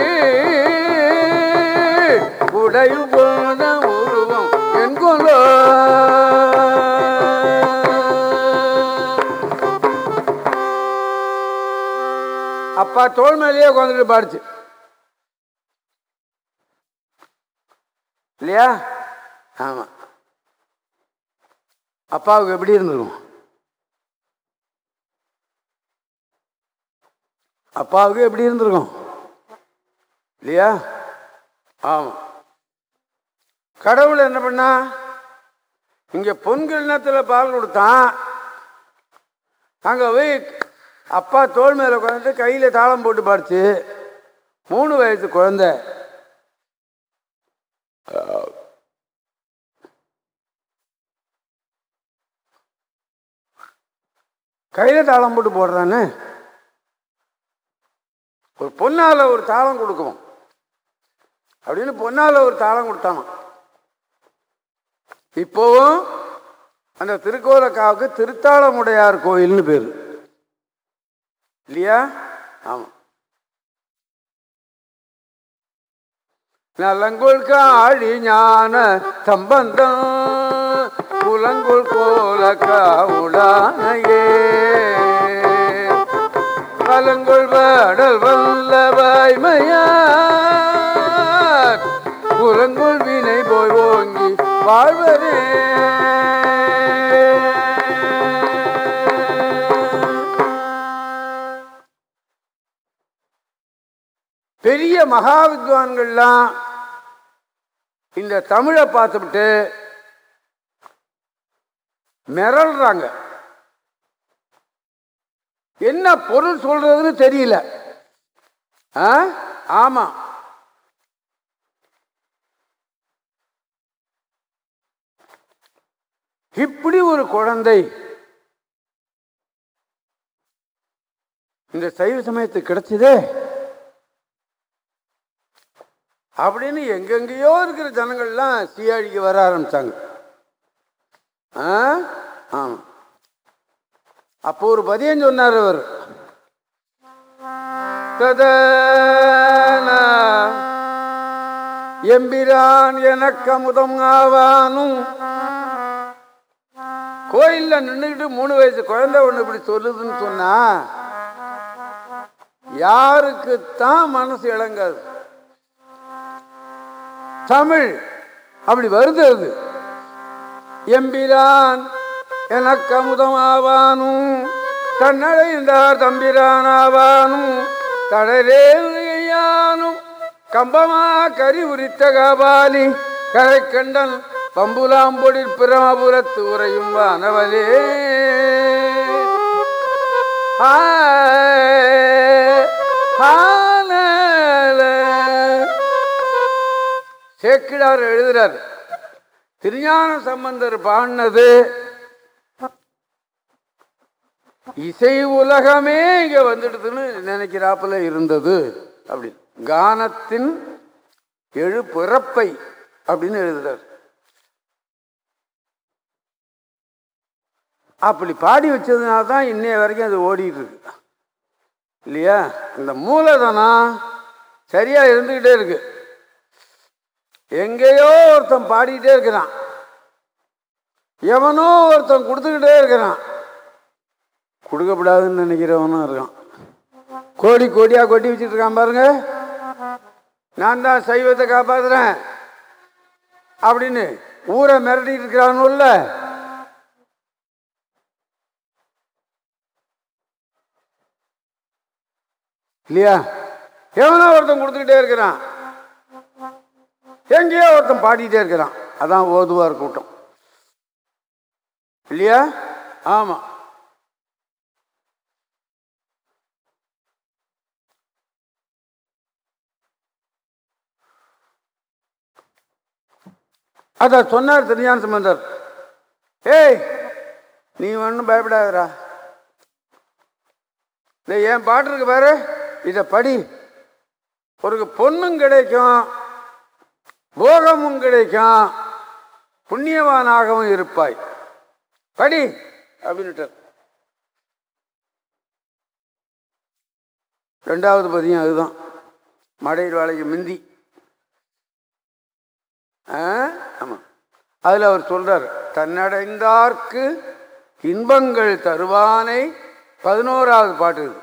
[SPEAKER 2] தோல் மேலேயே உட்காந்துட்டு பாடுச்சு. இல்லையா? ஆமா. அப்பாவுக்கு எப்படி இருந்திருக்கும்? அப்பாவுக்கு எப்படி இருந்திருக்கும்? இல்லையா? ஆமா. கடவுள் என்ன பண்ணா? இங்க பொன் பால் கொடுத்தான். அங்க போய் அப்பா தோல் மேல உட்காந்து கையில தாளம் போட்டு பார்த்து மூணு வயசு குழந்தை. கையில தாளம் போட்டு போடுறானே. ஒரு பொன்னால ஒரு தாளம் கொடுக்கும் அப்படின்னு பொன்னால ஒரு தாளம் கொடுத்தான் இப்போவும் அந்த திருக்கோலக்காவுக்கு திருத்தாளமுடையார் கோயில்னு பேரு. இல்லையா? ஆமா. நலங்குள் காழி ஞான சம்பந்தம் புலங்குள் கோல காவுடானையே கலங்குள் பாடல் வல்லவாய்மையார் பெரிய மகா வித்வான்கள்லாம் இந்த தமிழை பார்த்துட்டு மிரள்றாங்க. என்ன பொருள் சொல்றதுன்னு தெரியல. ஆ? ஆமா. இப்படி ஒரு குழந்தை இந்த சைவ சமயத்துக்கு கிடைச்சதே அப்படின்னு எங்கெங்கேயோ இருக்கிற ஜனங்கள்லாம் சீயாழிக்கு வர ஆரம்பிச்சாங்க. ஆ? அப்போ ஒரு பதியம் சொன்னார் அவர். எம்பிரான் எனக்கு அமுதம் ஆவானும். கோயில்ல நின்றுக்கிட்டு மூணு வயசு குழந்தை ஒண்ணு இப்படி சொல்லுதுன்னு சொன்னா யாருக்குத்தான் மனசு இழங்காது தமிழ். அப்படி வருது எம்பிரான் எனக்கு அமுதமாவானும் தன்னடைந்தார் தம்பிரானாவானும் தடரேயானும் கம்பமா கரி உரித்த காபாலி கரை கண்டன் பம்புலாம்பொடி பிரமபுரத்து உரையும் வானவனே ஆ, சேக்கிழார் எழுதுறார். திருஞான சம்பந்தர் பாடினது இசை உலகமே இங்க வந்துடுதுன்னு நினைக்கிறாப்புல இருந்தது அப்படி கானத்தின் எழு பிறப்பை அப்படின்னு எழுதுறார். அப்படி பாடி வச்சதுனால தான் இன்னைய வரைக்கும் அது ஓடிட்டு இருக்கு இல்லையா? இந்த மூலதனம் சரியா இருந்துகிட்டே இருக்கு. எங்கேயோ ஒருத்தன் பாடிக்கிட்டே இருக்கிறான். எவனோ ஒருத்தன் கொடுத்துக்கிட்டே இருக்கிறான். கொடுக்கப்படாதுன்னு நினைக்கிறவனும் இருக்கான். கோடி கோடியாக கொட்டி வச்சுட்டு இருக்கான் பாருங்க. நான் தான் சைவத்தை காப்பாத்துறேன். அப்படின்னு ஊரை மிரட்டிட்டு இருக்கிறானுல்ல இல்லையா? எவனோ ஒருத்தன் கொடுத்துக்கிட்டே இருக்கிறான். எங்கேயோ ஒருத்தன் பாடிட்டே இருக்கிறான். அதான் ஓதுவார் கூட்டம். இல்லையா? ஆமா. அத சொன்னார் திருஞான சம்பந்தர். ஏய் நீ ஒன்றும் பயப்படாதரா இந்த என் பாட்டு இருக்கு பாரு? இதை படி. ஒரு பொண்ணும் கிடைக்கும். போகமும் கிடைக்கும் புண்ணியவானாகவும் இருப்பாய். படி அப்படின்னுட்டார். ரெண்டாவது பதியம் அதுதான். மடையில் வாழைக்கு மிந்தி. ஆமாம் அதில் அவர் சொல்கிறார் தன்னடைந்தார்க்கு இன்பங்கள் தருவானை பதினோராவது பாட்டு இது.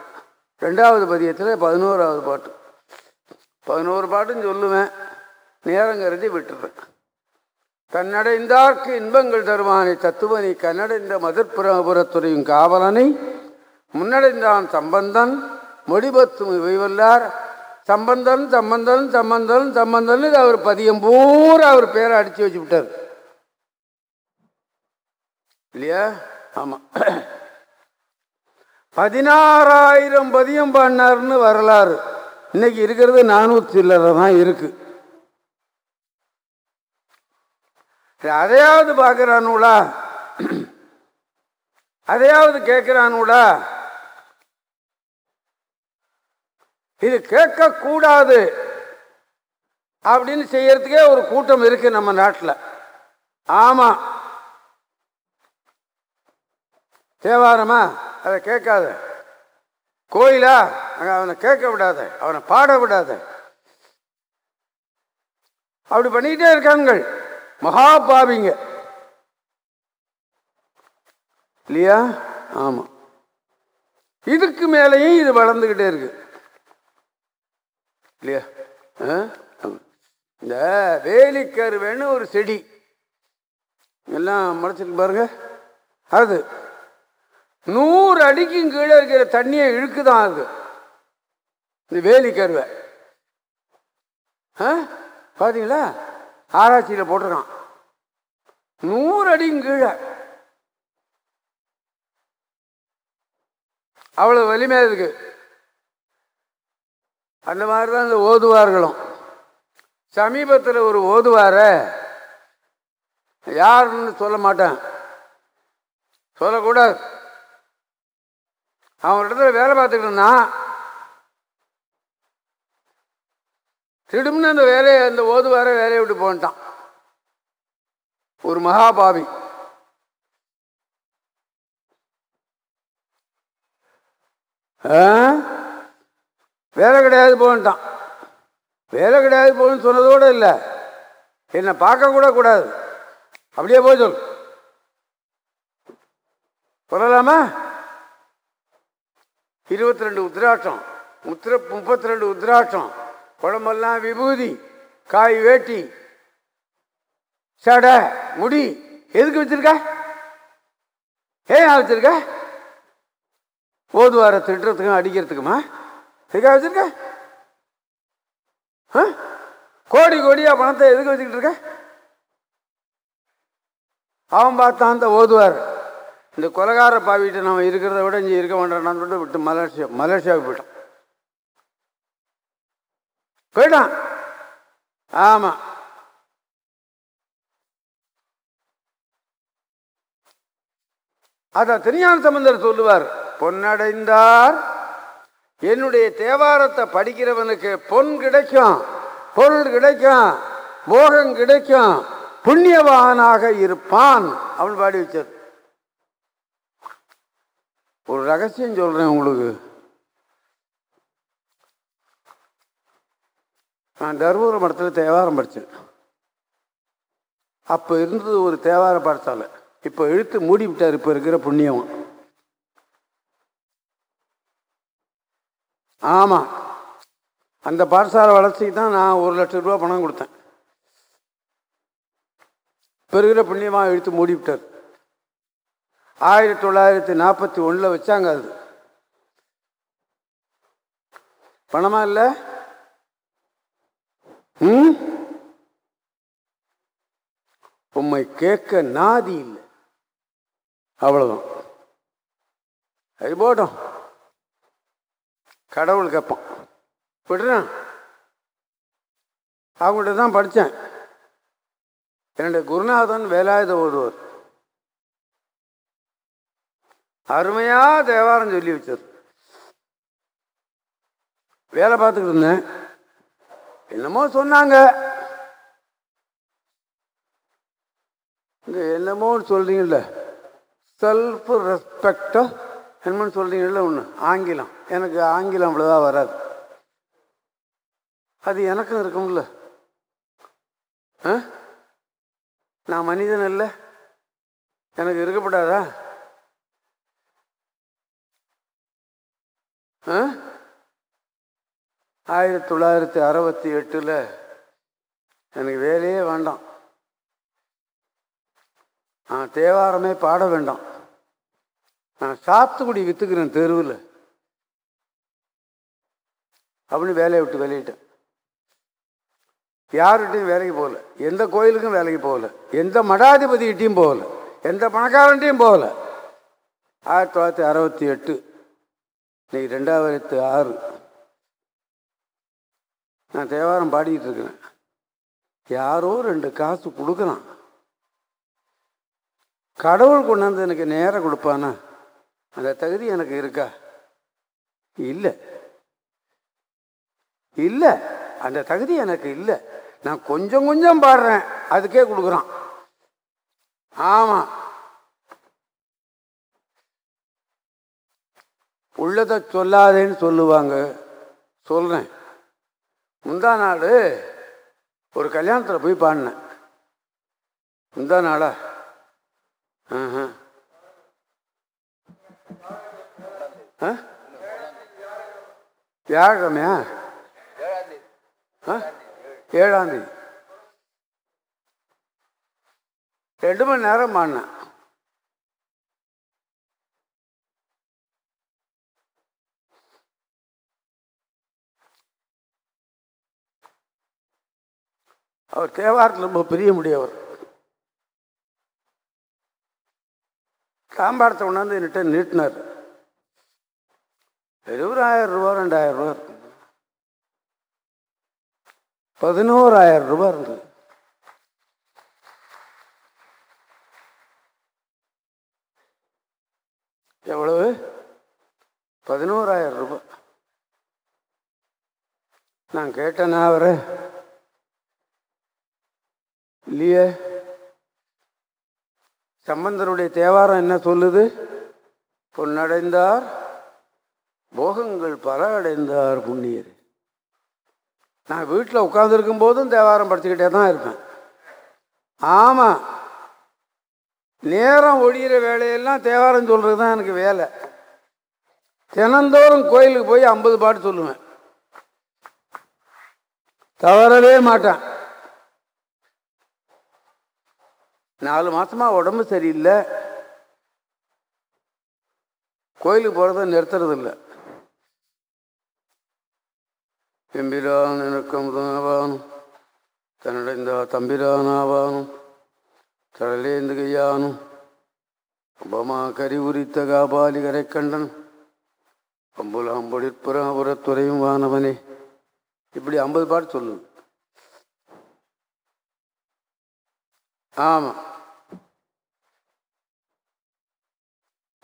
[SPEAKER 2] ரெண்டாவது பதியத்தில் பதினோராவது பாட்டு. பதினோரு பாட்டுன்னு சொல்லுவேன். நேரம் கருதி விட்டுறேன் தன்னடைந்தார்க்கு இன்பங்கள் தருவானை தத்துவனை கன்னடைந்த மதுர்புறபுரத்துறையும் காவலனை முன்னடைந்தான் சம்பந்தன் மொழிபத்தும் இவைவல்லார். சம்பந்தன் சம்பந்தன் சம்பந்தன் சம்பந்தன் இது அவர் பதியம் பூரா அவர் பேரை அடித்து வச்சு விட்டார் இல்லையா? ஆமாம் பதினாறாயிரம் பதியம் பண்ணார்னு வரலாறு. இன்னைக்கு இருக்கிறது நானூற்றி சில்லரை தான் இருக்குது அதையாவது பார்க்கிறானுடா? அதையாவது கேட்கிறானுடா? இது கேட்கக்கூடாது அப்படின்னு செய்யறதுக்கே ஒரு கூட்டம் இருக்கு நம்ம நாட்டில். ஆமா. தேவாரமா? அதை கேட்காத. கோயிலா? அவனை கேட்க விடாத. அவனை பாட விடாத. அப்படி பண்ணிக்கிட்டே இருக்காங்கள் மகா பாவிங்க இல்லையா? ஆமா. இதுக்கு மேலேயும் இது வளர்ந்துக்கிட்டே இருக்கு. இல்லையா? ஆ? இந்த வேலிக்கருவேன்னு ஒரு செடி. எல்லாம் முளைச்சிருக்கு பாருங்க. அது நூறு அடிக்கும் கீழே இருக்கிற தண்ணியை இழுக்குதான் அது. இந்த வேலிக்கருவை. ஆ? பார்த்தீங்களா ஆராய்ச்சியில் போட்டிருக்கான். நூறு அடிக்கும் கீழே. அவ்வளோ வலிமையாக இருக்கு. அந்த மாதிரி தான் இந்த ஓதுவார்களும். சமீபத்தில் ஒரு ஓதுவார யாருன்னு சொல்ல மாட்டேன். சொல்லக்கூடாது. அவன் இடத்துல வேலை பார்த்துக்கிட்டு இருந்தான். திடும்னு அந்த வேலையை அந்த ஓது வேற வேலையை விட்டு போன்ட்டான். ஒரு மகாபாவி ஆ? வேலை கிடையாது போன்ட்டான். வேலை கிடையாது போகணும்னு சொன்னதோடு இல்லை. என்னை பார்க்க கூட கூடாது. அப்படியே போய் சொல். சொல்லலாமா? இருபத்தி ரெண்டு உத்திராட்சம். முத்திர முப்பத்தி ரெண்டு உத்திராட்சம். குழம்பெல்லாம் விபூதி காய் வேட்டி சடை முடி. எதுக்கு வச்சிருக்க? ஏன் வச்சிருக்க? ஓதுவார திட்டுறதுக்கும் அடிக்கிறதுக்குமா? எதுக்காக வச்சிருக்க? ஆ? கோடி கோடியா பணத்தை எதுக்கு வச்சுக்கிட்டு இருக்க? அவன் பார்த்தான் அந்த ஓதுவார். இந்த கொலகார பாவிட்டு நம்ம இருக்கிறத விட இங்கே இருக்க வேண்டாம்னு சொல்லிட்டு விட்டு மலேசியா மலேசியாவுக்கு போயிட்டான். போயிட்டான். ஆமா. அதான் திருஞான சம்பந்தர் சொல்லுவார் பொன்னடைந்தார் என்னுடைய தேவாரத்தை படிக்கிறவனுக்கு பொன் கிடைக்கும் பொருள் கிடைக்கும் போகம் கிடைக்கும் புண்ணியவானாக இருப்பான். அவன் பாடி வச்சது ஒரு ரகசியம் சொல்றேன் உங்களுக்கு. நான் தருமபுரி மடத்தில் தேவாரம் படித்தேன். அப்போ இருந்தது ஒரு தேவார பாடசாலை. இப்போ இழுத்து மூடி விட்டார் இப்போ இருக்கிற புண்ணியம் ஆமாம் அந்த பாடசாலை வளர்ச்சிக்கு தான் நான் ஒரு லட்சம் ரூபா பணம் கொடுத்தேன். இப்போ இருக்கிற புண்ணியமாக இழுத்து மூடி விட்டார். ஆயிரத்தி தொள்ளாயிரத்தி நாற்பத்தி ஒன்றில் வச்சாங்க அது. பணமாக இல்லை? உண்மை உம்மை கேட்க நாதி இல்லை. அவ்வளவுதான். அது போட்டோம் கடவுள் கேட்பான் விடுறேன் அவங்கள்ட்ட தான் படித்தேன் என்னுடைய குருநாதன் வேலாயுத ஒருவர் அருமையா தேவாரம் சொல்லி வச்சது வேலை பார்த்துக்கிட்டு இருந்தேன். என்னமோ சொன்னாங்க. இந்த என்னமோன்னு சொல்கிறீங்கல்ல செல்ஃப் ரெஸ்பெக்டோ என்னமோன்னு சொல்கிறீங்கல்ல ஒன்று ஆங்கிலம். எனக்கு ஆங்கிலம் அவ்வளோதான் வராது. அது எனக்கும் இருக்கும்ல. ஆ? நான் மனிதன் இல்லை எனக்கு இருக்கப்படாதா? ஆ? ஆயிரத்தி தொள்ளாயிரத்தி அறுபத்தி எட்டில் எனக்கு வேலையே வேண்டாம். நான் தேவாரமே பாட வேண்டாம். நான் சாத்துக்குடி விற்றுக்கிறேன் தெருவில். அப்படின்னு வேலையை விட்டு வெளியிட்டேன். யார்கிட்டையும் வேலைக்கு போகல. எந்த கோயிலுக்கும் வேலைக்கு போகல. எந்த மடாதிபதிகிட்டையும் போகல. எந்த பணக்காரன்ட்டையும் போகல. ஆயிரத்தி தொள்ளாயிரத்தி அறுபத்தி எட்டு. இன்னைக்கு ரெண்டாயிரத்து ஆறு. நான் தேவாரம் பாடிக்கிட்டு இருக்கிறேன். யாரோ ரெண்டு காசு கொடுக்குறான் கடவுள் கொண்டாந்து எனக்கு நேரம் கொடுப்பானா? அந்த தகுதி எனக்கு இருக்கா? இல்லை. இல்லை. அந்த தகுதி எனக்கு இல்லை. நான் கொஞ்சம் கொஞ்சம் பாடுறேன். அதுக்கே கொடுக்குறான். ஆமாம் உள்ளதை சொல்லாதேன்னு சொல்லுவாங்க. சொல்கிறேன் முந்தா நாள் ஒரு கல்யாணத்தில் போய் பாடினேன் முந்தா நாளா? ஆ? வியாழக்கிழமையா? ஆ? ரெண்டு மணி நேரம் பாடினேன் அவர் தேவாரத்தில் ரொம்ப பிரிய முடியவர். சாம்பாரத்தை கொண்டாந்து என்கிட்ட நீட்டினார். எழுபதாயிரம் ரூபா ரெண்டாயிரம் ரூபா இருக்கும் பதினோராயிரம் ரூபாய் இருந்தது. எவ்வளவு? பதினோராயிரம் ரூபாய் நான் கேட்டேன்னா அவரை? இல்லையே? சம்பந்தருடைய தேவாரம் என்ன சொல்லுது? பொன்னடைந்தார் போகங்கள் பல அடைந்தார் புண்ணியர். நான் வீட்டில் உட்காந்துருக்கும் போதும் தேவாரம் படிச்சுக்கிட்டே தான் இருப்பேன். ஆமாம் நேரம் ஒழியிற வேலையெல்லாம் தேவாரம் சொல்கிறது தான் எனக்கு வேலை. தினந்தோறும் கோயிலுக்கு போய் ஐம்பது பாட்டு சொல்லுவேன். தவறவே மாட்டேன். நாலு மாதமாக உடம்பு சரியில்லை. கோயிலுக்கு போகிறத நிறுத்துறது இல்லை எம்பிரான் எனக்கு முதனாவானும் தன்னடைந்த தம்பிரானாவானும் கடலேந்து கையானும் அம்பமா கரி உரித்த காபாலி கரைக்கண்டன். அம்புலாம்பொழிற்புறாபுரத்துறையும் வானவனே. இப்படி ஐம்பது பாட்டு சொல்லு ஆமாம்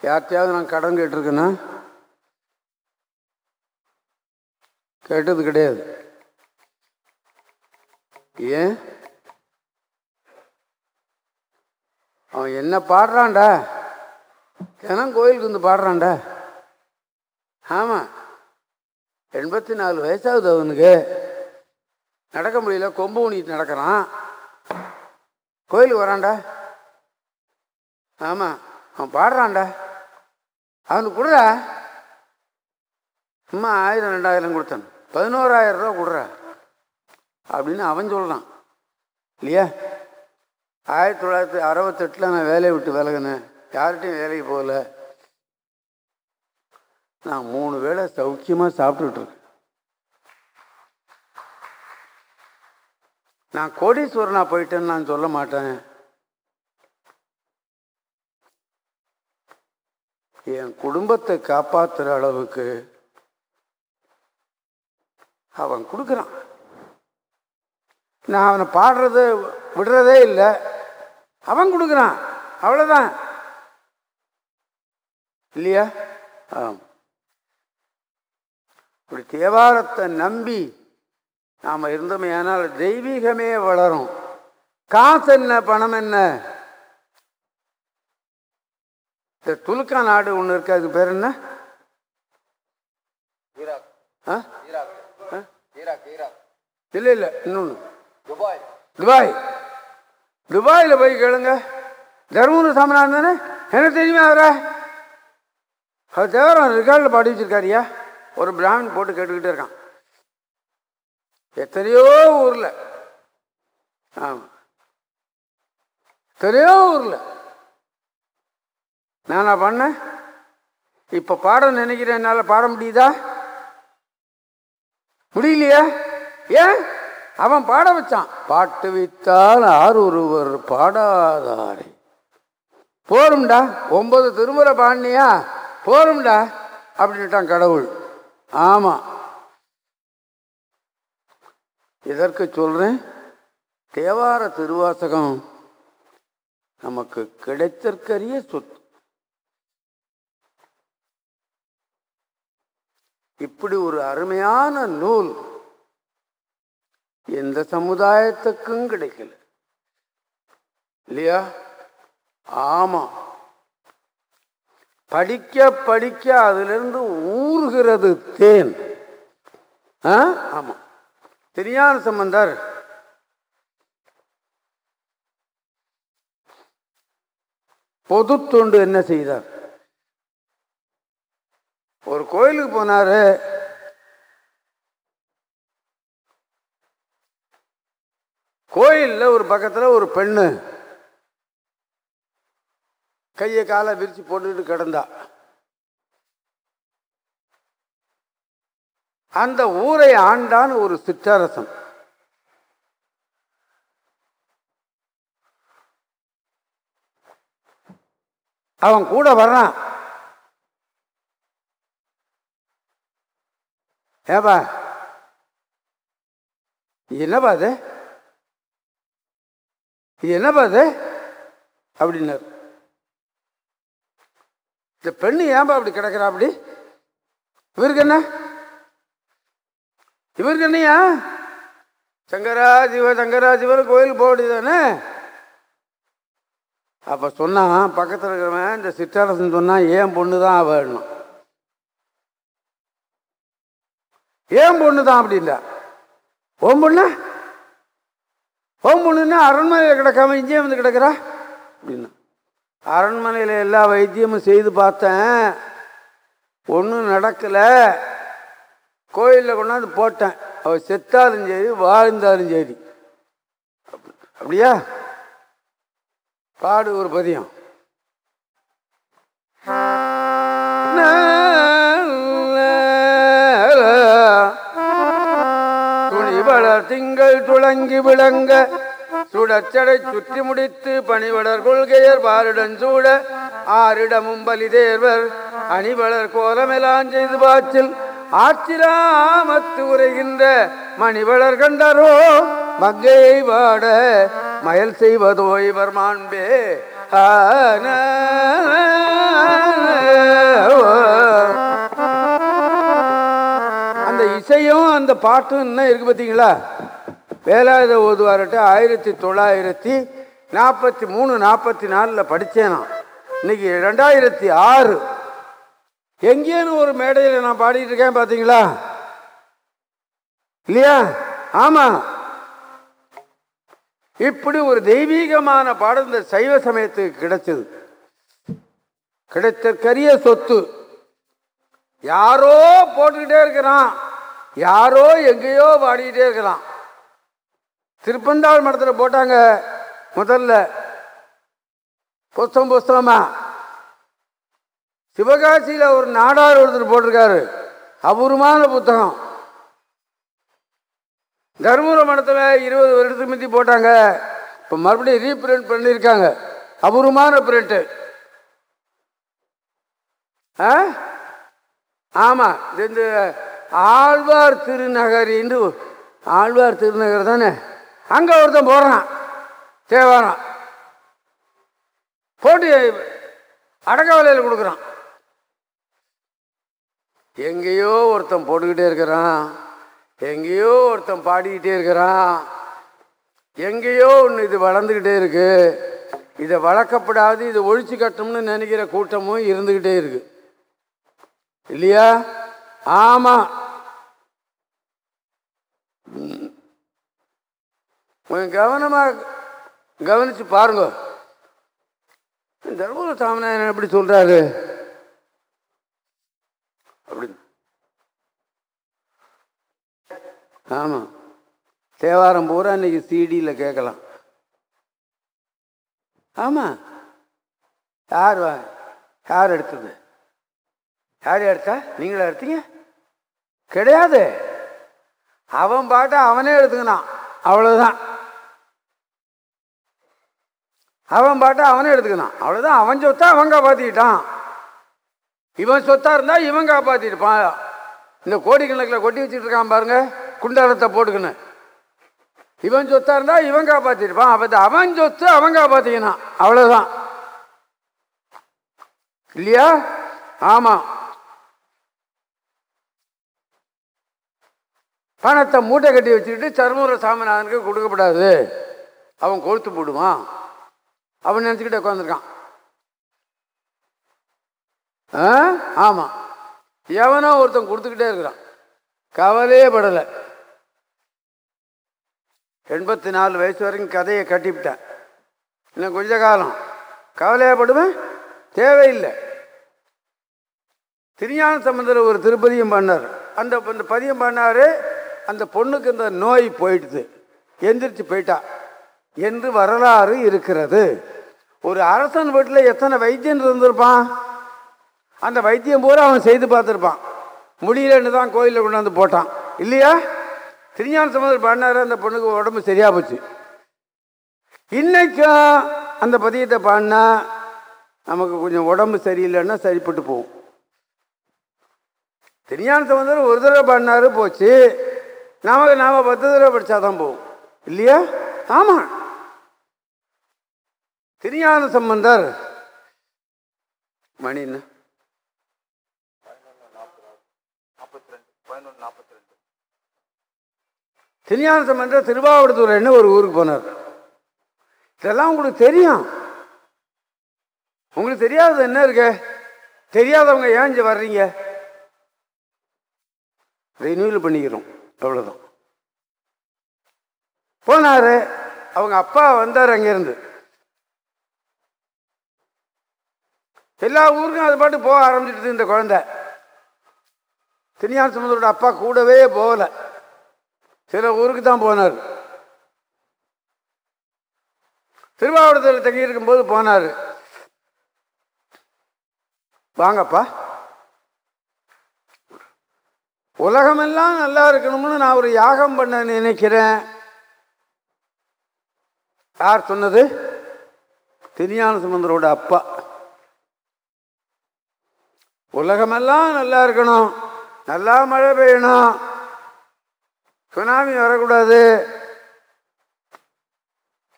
[SPEAKER 2] யார்கிட்டயாவது நான் கடன் கேட்டிருக்கேன்னா கேட்டது கிடையாது. ஏன்? அவன் என்ன பாடுறான்டா? தினம் கோயிலுக்கு வந்து பாடுறான்டா. ஆமாம் எண்பத்தி நாலு வயசாகுது அவனுக்கு. நடக்க முடியல கொம்பு ஊனிட்டு நடக்கிறான். கோயிலுக்கு வரான்டா. ஆமாம் அவன் பாடுறான்டா. அவனுக்கு கொடுறா. அம்மா ஆயிரம் ரெண்டாயிரம் கொடுத்தான். பதினோராயிரம் ரூபா கொடுறா. அப்படின்னு அவன் சொல்கிறான் இல்லையா? ஆயிரத்தி தொள்ளாயிரத்தி அறுபத்தெட்டில் நான் வேலையை விட்டு விலகினேன். யார்கிட்டையும் வேலைக்கு போகல. நான் மூணு வேளை சௌக்கியமாக சாப்பிட்டுட்டு நான் கோடீஸ்வரனாக போயிட்டேன்னு நான் சொல்ல மாட்டேன். என் குடும்பத்தை காப்பாற்றுற அளவுக்கு அவன் கொடுக்குறான். நான் அவனை பாடுறது விடுறதே இல்லை. அவன் கொடுக்குறான். அவ்வளோதான் இல்லையா? இப்படி தேவாரத்தை நம்பி நாம் இருந்தோமே ஆனால் தெய்வீகமே வளரும். காசு என்ன பணம் என்ன? இந்த துலுக்கா நாடு ஒன்று இருக்கு அதுக்கு பேர் என்ன? இல்லை இல்லை இன்னொன்று
[SPEAKER 3] துபாய்.
[SPEAKER 2] துபாய். துபாயில் போய் கேளுங்க. தர்மபுரி சாமிநாதன் தானே? என்ன தெரியுமா அவரை? அவர் தேவரம் ரெக்கார்டில் பாடி வச்சிருக்காருயா ஒரு பிராமன் போட்டு கேட்டுக்கிட்டே இருக்கான். எத்தனையோ ஊரில். ஆமாம் எத்தனையோ ஊரில். நானா பண்ணேன் இப்போ பாட நினைக்கிறேன் என்னால் பாட முடியுதா? முடியலையா? ஏன்? அவன் பாட வச்சான். பாட்டு வைத்தால் ஆறு ஒருவர் பாடாதாரே. போரும்டா. ஒன்பது திருமுறை பாடினியா? போரும்டா. அப்படின்ட்டான் கடவுள். ஆமாம் இதற்கு சொல்றேன்? தேவார திருவாசகம் நமக்கு கிடைத்திருக்கரிய சொத்து இப்படி ஒரு அருமையான நூல் எந்த சமுதாயத்துக்கும் கிடைக்கல. இல்லையா? ஆமா. படிக்க படிக்க அதிலிருந்து ஊறுகிறது தேன். ஆமா. தெரியாத சம்பந்தர். பொது தொண்டு என்ன செய்தார்? ஒரு கோயிலுக்கு போனாரு. கோயில்ல ஒரு பக்கத்துல ஒரு பெண்ணு. கையை காலை விரிச்சு போட்டுக்கிட்டு கிடந்தா. அந்த ஊரை ஆண்டான் ஒரு சிற்றரசன். அவன் கூட வர்றான். ஏப்பா? என்னப்பா அது? இது என்னப்பா அது? அப்படின்னார். இந்த பெண்ணு ஏன்பா அப்படி கிடக்குறா அப்படி? இவருக்கு என்ன? இவருக்கு என்னையா? சங்கரா சிவ சங்கரா சிவன் கோயில் போக தானே? அப்ப சொன்னான் பக்கத்தில் இருக்கிறவன் இந்த சிற்றரசன் சொன்னான் ஏன் பொண்ணு தான் வேணும்? ஏன் பொண்ணு தான் அப்படி இல்லை ஓம் பொண்ணு? ஓம் பொண்ணுன்னா அரண்மனையில் கிடக்காம இங்கே வந்து கிடக்குறா? அப்படின்னா. அரண்மனையில் எல்லா வைத்தியமும் செய்து பார்த்தேன். ஒன்றும் நடக்கலை. கோயிலில் கொண்டாந்து போட்டேன். அவள் செத்தாலும் சரி வாழ்ந்தாலும் சரி. அப்படியா? பாடு ஒரு பதியம். திங்கள் துளங்கி விளங்க. சுடச்சடை சுற்றி முடித்து பணிவளர் கொள்கையர் பாருடன் சூட ஆரிடமும் பலி தேர்வர் அணிவளர் கோலமெல்லாம் செய்து பாச்சில். ஆச்சிராமத்து உரைகின்ற மணிவளர் கண்டரோ மங்கையை வாட மயல் செய்வதோ இவர் மாண்பே. ஆன அந்த இசையும் அந்த பாட்டும் என்ன இருக்கு பார்த்தீங்களா வேலாயுத ஓதுவார்கிட்ட ஆயிரத்தி தொள்ளாயிரத்தி நாற்பத்தி மூணு நாற்பத்தி நாலில் படித்தேன் நான். இன்னைக்கு ரெண்டாயிரத்தி ஆறு. எங்கேன்னு ஒரு மேடையில் நான் பாடிட்டு இருக்கேன் பார்த்தீங்களா இல்லையா? ஆமாம் இப்படி ஒரு தெய்வீகமான பாடம் இந்த சைவ சமயத்துக்கு கிடைச்சது. கிடைத்தற்கரிய சொத்து. யாரோ போட்டுக்கிட்டே இருக்கிறான். யாரோ எங்கேயோ பாடிக்கிட்டே இருக்கிறான். திருப்பந்தாள் மடத்தில் போட்டாங்க முதல்ல. புஸ்தம் புஸ்தமா சிவகாசியில் ஒரு நாடார் ஒருத்தர் போட்டிருக்காரு. அபூர்வமான புத்தகம். தருமபுர மடத்தில் இருபது வருடத்துக்கு முந்தி போட்டாங்க. இப்போ மறுபடியும் ரீபிரிண்ட் பண்ணியிருக்காங்க. அபூர்வமான பிரிண்ட்டு ஆ? ஆமாம் இந்த ஆழ்வார் திருநகரின்னு ஆழ்வார் திருநகர் தானே? அங்கே ஒருத்தன் போடுறான் தேவாரம். போட்டு அடக்க விலையில் கொடுக்குறான். எங்கேயோ ஒருத்தன் போட்டுக்கிட்டே இருக்கிறான். எங்கேயோ ஒருத்தன் பாடிக்கிட்டே இருக்கிறான். எங்கேயோ ஒன்று இது வளர்ந்துக்கிட்டே இருக்கு. இதை வளர்க்கப்படாது இதை ஒழிச்சு கட்டணும்னு நினைக்கிற கூட்டமும் இருந்துக்கிட்டே இருக்கு. இல்லையா? ஆமாம் கொஞ்சம் கவனமாக கவனித்து பாருங்க. தர்மபுர சாமிநாதன் எப்படி சொல்கிறாரு அப்படி. ஆமாம் தேவாரம் பூரா இன்னைக்கு சிடியில் கேட்கலாம். ஆமாம் யார் வா யார் எடுத்தது? யார் எடுத்தா? நீங்களா எடுத்தீங்க? கிடையாது. அவன் பாட்டை அவனே எடுத்துக்கினான் அவ்வளோதான் அவன் பாட்டை அவனே எடுத்துக்கினான் அவ்வளோதான் அவன் சொத்தா அவன் காப்பாற்றிக்கிட்டான் இவன் சொத்தாக இருந்தால் இவன் காப்பாற்றிருப்பான் இந்த கோடிக்கணக்கில் கொட்டி வச்சுட்டு இருக்கான் பாருங்க. குண்டாரத்தை போட்டுக்கின்னு. இவன் சொத்தாக இருந்தால் இவன் காப்பாற்றிருப்பான் அப்போ அவன் சொத்து அவன் காப்பாற்றிக்கினான் அவ்வளோதான் இல்லையா? ஆமாம் பணத்தை மூட்டை கட்டி வச்சுக்கிட்டு சர்மூர சாமிநாதனுக்கு கொடுக்கப்படாது. அவன் கொழுத்து போடுவான். அப்படின்னு நினச்சிக்கிட்டு உட்காந்துருக்கான் ஆ? ஆமாம் எவனோ ஒருத்தன் கொடுத்துக்கிட்டே இருக்கிறான். கவலையே படலை. எண்பத்தி நாலு வயசு வரைக்கும் கதையை கட்டிவிட்டேன். இன்னும் கொஞ்ச காலம். கவலையே படுவேன்? தேவையில்லை. திருஞான சம்பந்தர் ஒரு திருப்பதியும் பண்ணார். அந்த அந்த பதியம் பண்ணார் அந்த பொண்ணுக்கு இந்த நோய் போயிடுது. எந்திரிச்சு போயிட்டா. என்று வரலாறு இருக்கிறது. ஒரு அரசன் வீட்டில் எத்தனை வைத்தியன் இருந்திருப்பான்? அந்த வைத்தியம் பூரா அவன் செய்து பார்த்துருப்பான். முடியலன்னு தான் கோயிலில் கொண்டாந்து போட்டான். இல்லையா? திருஞான சம்பந்தர் பாடினாரு அந்த பொண்ணுக்கு உடம்பு சரியா போச்சு. இன்னைக்கும் அந்த பதியத்தை பாடினா நமக்கு கொஞ்சம் உடம்பு சரியில்லைன்னா சரிப்பட்டு போகும். திருஞான சம்பந்தர் ஒரு தடவை பாடினாரு போச்சு. நமக்கு நாம பத்து தடவை படிச்சாதான் போகும். இல்லையா? ஆமாம் திருஞான சம்பந்தர். மணி என்ன? திருஞான சம்பந்தர் திருவாவடுதுறைன்னு ஒரு ஊருக்கு போனார். இதெல்லாம் உங்களுக்கு தெரியும். உங்களுக்கு தெரியாதது என்ன இருக்கு? தெரியாதவங்க ஏன் இங்கே வர்றீங்க? ரினியூவல் பண்ணிக்கிறோம். அவ்வளோதான் போனாரு. அவங்க அப்பா வந்தார் அங்கேருந்து. எல்லா ஊருக்கும் அது பாட்டு போக ஆரம்பிச்சிட்டு இந்த குழந்தை. தனியார் சமுதரோட அப்பா கூடவே போகலை. சில ஊருக்கு தான் போனார். திருவாவூரத்தில் தங்கியிருக்கும்போது போனார். வாங்கப்பா. உலகமெல்லாம் நல்லா இருக்கணும்னு நான் ஒரு யாகம் பண்ண நினைக்கிறேன். யார் சொன்னது? திருஞான சுமந்தரோட அப்பா. உலகமெல்லாம் நல்லா இருக்கணும். நல்லா மழை பெய்யணும். சுனாமி வரக்கூடாது.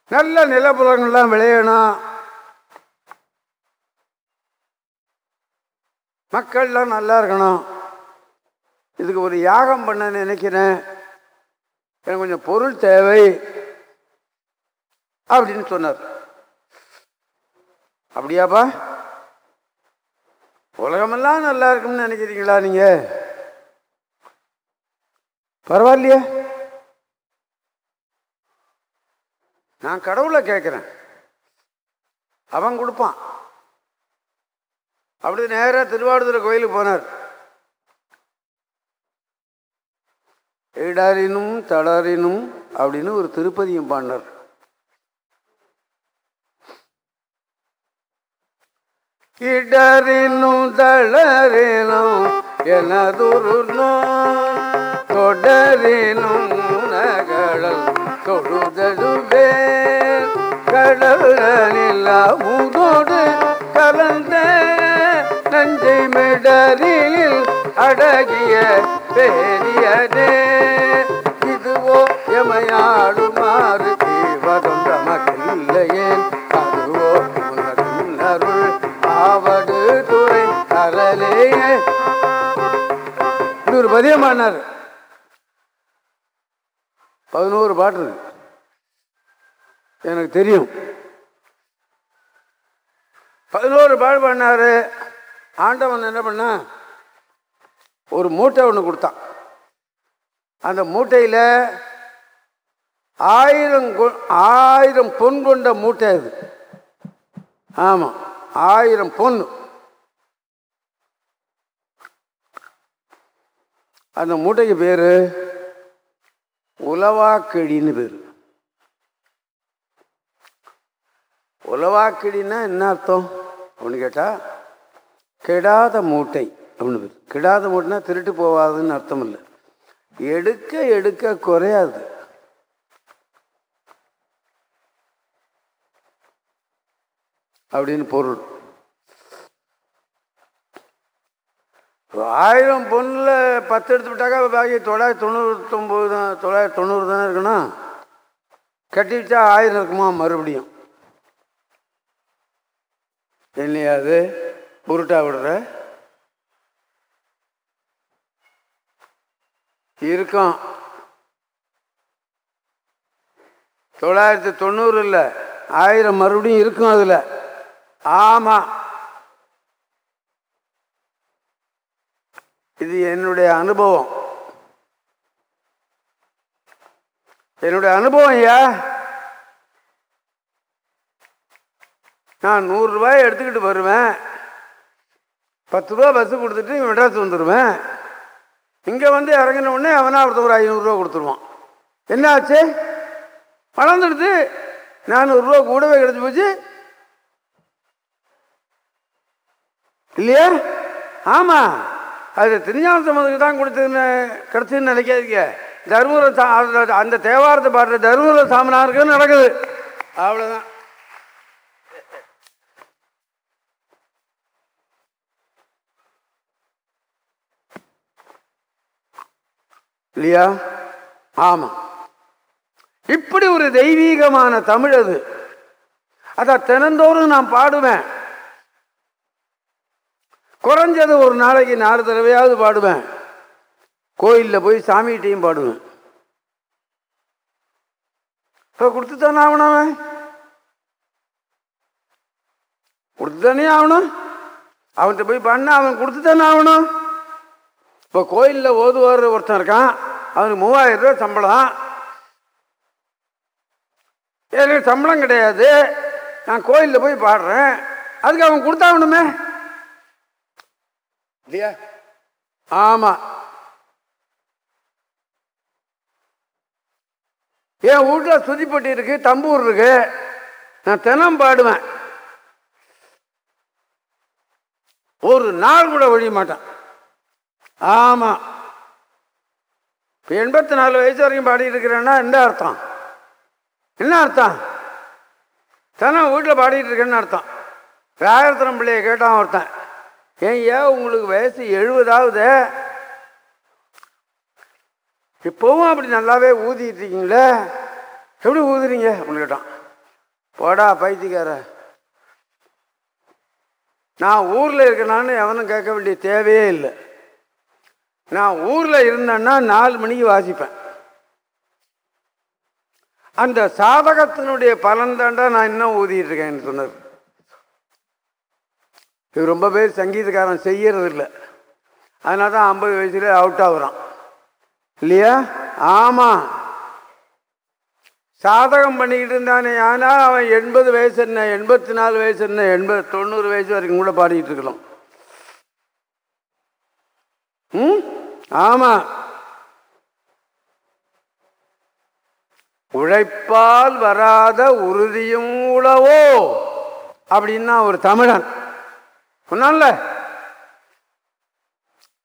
[SPEAKER 2] நல்ல நிலப்புலங்கள்லாம் விளையணும். மக்கள்லாம் நல்லா இருக்கணும். இதுக்கு ஒரு யாகம் பண்ண நினைக்கிறேன். எனக்கு கொஞ்சம் பொருள் தேவை அப்படின்னு சொன்னார். அப்படியாப்பா? உலகமெல்லாம் நல்லா இருக்கும்னு நினைக்கிறீங்களா நீங்க? பரவாயில்லையே. நான் கடவுளை கேட்குறேன். அவன் கொடுப்பான். அப்படி நேராக திருவாடுதுறை கோயிலுக்கு போனார். இடறினும் தளரினும் அப்படின்னு ஒரு திருப்பதியும் பாடினார். இடரினும் தளரினும் எனதுரு தொடரினும் நகழல் தொழுதழுவே கடலில் அமுதோடு கலந்த நஞ்சை மிடரில் அடகிய பெரியதே இதுவோ எமையாடுமாறு பதியம் பாடினார் பதினோரு பாட்டு இருக்கு. எனக்கு தெரியும். பதினோரு பாடு பாடினார் ஆண்டவன் என்ன பண்ணா ஒரு மூட்டை ஒன்று கொடுத்தான். அந்த மூட்டையில் ஆயிரம் ஆயிரம் பொன் கொண்ட மூட்டை அது. ஆமாம் ஆயிரம் பொண்ணு அந்த மூட்டைக்கு பேர் உலவாக்கிழின்னு பேர். உலவாக்கிழின்னா என்ன அர்த்தம்? அப்படின்னு கேட்டால் கெடாத மூட்டை அப்படின்னு பேர். கெடாத மூட்டைனா திருட்டு போகாதுன்னு அர்த்தம் இல்லை. எடுக்க எடுக்க குறையாது. அப்படின்னு பொருள். ஆயிரம் பொண்ணில் பத்து எடுத்து விட்டாக்கா பாக்கி தொள்ளாயிரத்தி தொண்ணூத்தொம்பது தான் தொள்ளாயிரத்தி தொண்ணூறு தானே இருக்கணும் கட்டி வச்சா ஆயிரம் இருக்குமா மறுபடியும்? இல்லையா அது? உருட்டா விடுற? இருக்கும். தொள்ளாயிரத்தி தொண்ணூறு இல்லை ஆயிரம் மறுபடியும் இருக்கும் அதில். ஆமாம் இது என்னுடைய அனுபவம். என்னுடைய அனுபவம் ஐயா. நான் நூறுரூவாய் எடுத்துக்கிட்டு வருவேன். பத்து ரூபா பஸ்ஸு கொடுத்துட்டு மெட்ராஸ் வந்துடுவேன் இங்கே வந்து இறங்கின உடனே அவனா ஒருத்தர் ஒரு ஐநூறுரூவா கொடுத்துருவான். என்ன ஆச்சு? வளர்ந்துடுது. நானூறுரூவா கூடவே கிடச்சி போச்சு. இல்லையா? ஆமாம் அது திருஞான சம்பந்தத்துக்கு தான் கொடுத்துன்னு கிடச்சுன்னு நினைக்காதீங்க. தருமபுர சா அந்த- அந்த தேவாரத்தை பாடுற தருமபுர சாமனாருக்கு நடக்குது. அவ்வளோதான் இல்லையா? ஆமாம் இப்படி ஒரு தெய்வீகமான தமிழ் அது. அதை தினந்தோறும் நான் பாடுவேன். குறைஞ்சது ஒரு நாளைக்கு நாலு தடவையாவது பாடுவேன். கோயிலில் போய் சாமிகிட்டையும் பாடுவேன். இப்போ கொடுத்து தானே ஆகணும் அவன்? கொடுத்து தானே ஆகணும்? அவன்கிட்ட போய் பண்ண அவன் கொடுத்து தானே ஆகணும்? இப்போ கோயிலில் ஓதுவார் ஒருத்தன் இருக்கான். அவனுக்கு மூவாயிரம் ரூபாய் சம்பளம். எனக்கு சம்பளம் கிடையாது. நான் கோயிலில் போய் பாடுறேன். அதுக்கு அவன் கொடுத்தாகணுமே? இல்லையா ஆமாம் என் வீட்டில் சுதிப்பட்டி இருக்கு தம்பூர் இருக்கு. நான் தினம் பாடுவேன். ஒரு நாள் கூட ஒழிய மாட்டேன். ஆமாம் இப்போ எண்பத்தி நாலு வயசு வரைக்கும் பாடிட்டு இருக்கிறேன்னா என்ன அர்த்தம்? என்ன அர்த்தம்? தினம் வீட்டில் பாடிட்டு இருக்கேன்னு அர்த்தம். ராயரத்னம் பிள்ளையை கேட்டான் ஒருத்தன். ஏன் உங்களுக்கு வயசு எழுபதாவது. இப்போவும் அப்படி நல்லாவே ஊதிட்டு இருக்கீங்களே. எப்படி ஊதுறீங்க? அப்படின்னு கேட்டான். போடா பைத்தியக்கார. நான் ஊரில் இருக்கணான்னு எவனும் கேட்க வேண்டிய தேவையே இல்லை. நான் ஊரில் இருந்தேன்னா நாலு மணிக்கு வாசிப்பேன். அந்த சாதகத்தினுடைய பலன் தாண்டா நான் இன்னும் ஊதிட்டு இருக்கேன்னு சொன்னார். இது ரொம்ப பேர் சங்கீதக்காரன் செய்யறது இல்லை அதனால தான் ஐம்பது வயசுல அவுட் ஆகுறான். இல்லையா? ஆமாம் சாதகம் பண்ணிக்கிட்டு இருந்தானே ஆனால் அவன் எண்பது வயசு என்ன எண்பத்தி நாலு வயசு என்ன எண்பது தொண்ணூறு வயசு வரைக்கும் கூட பாடிக்கிட்டு இருக்கலாம் ம்? ஆமாம் உழைப்பால் வராத உறுதியும் உளவோ? அப்படின்னா ஒரு தமிழன். சொன்னான்ல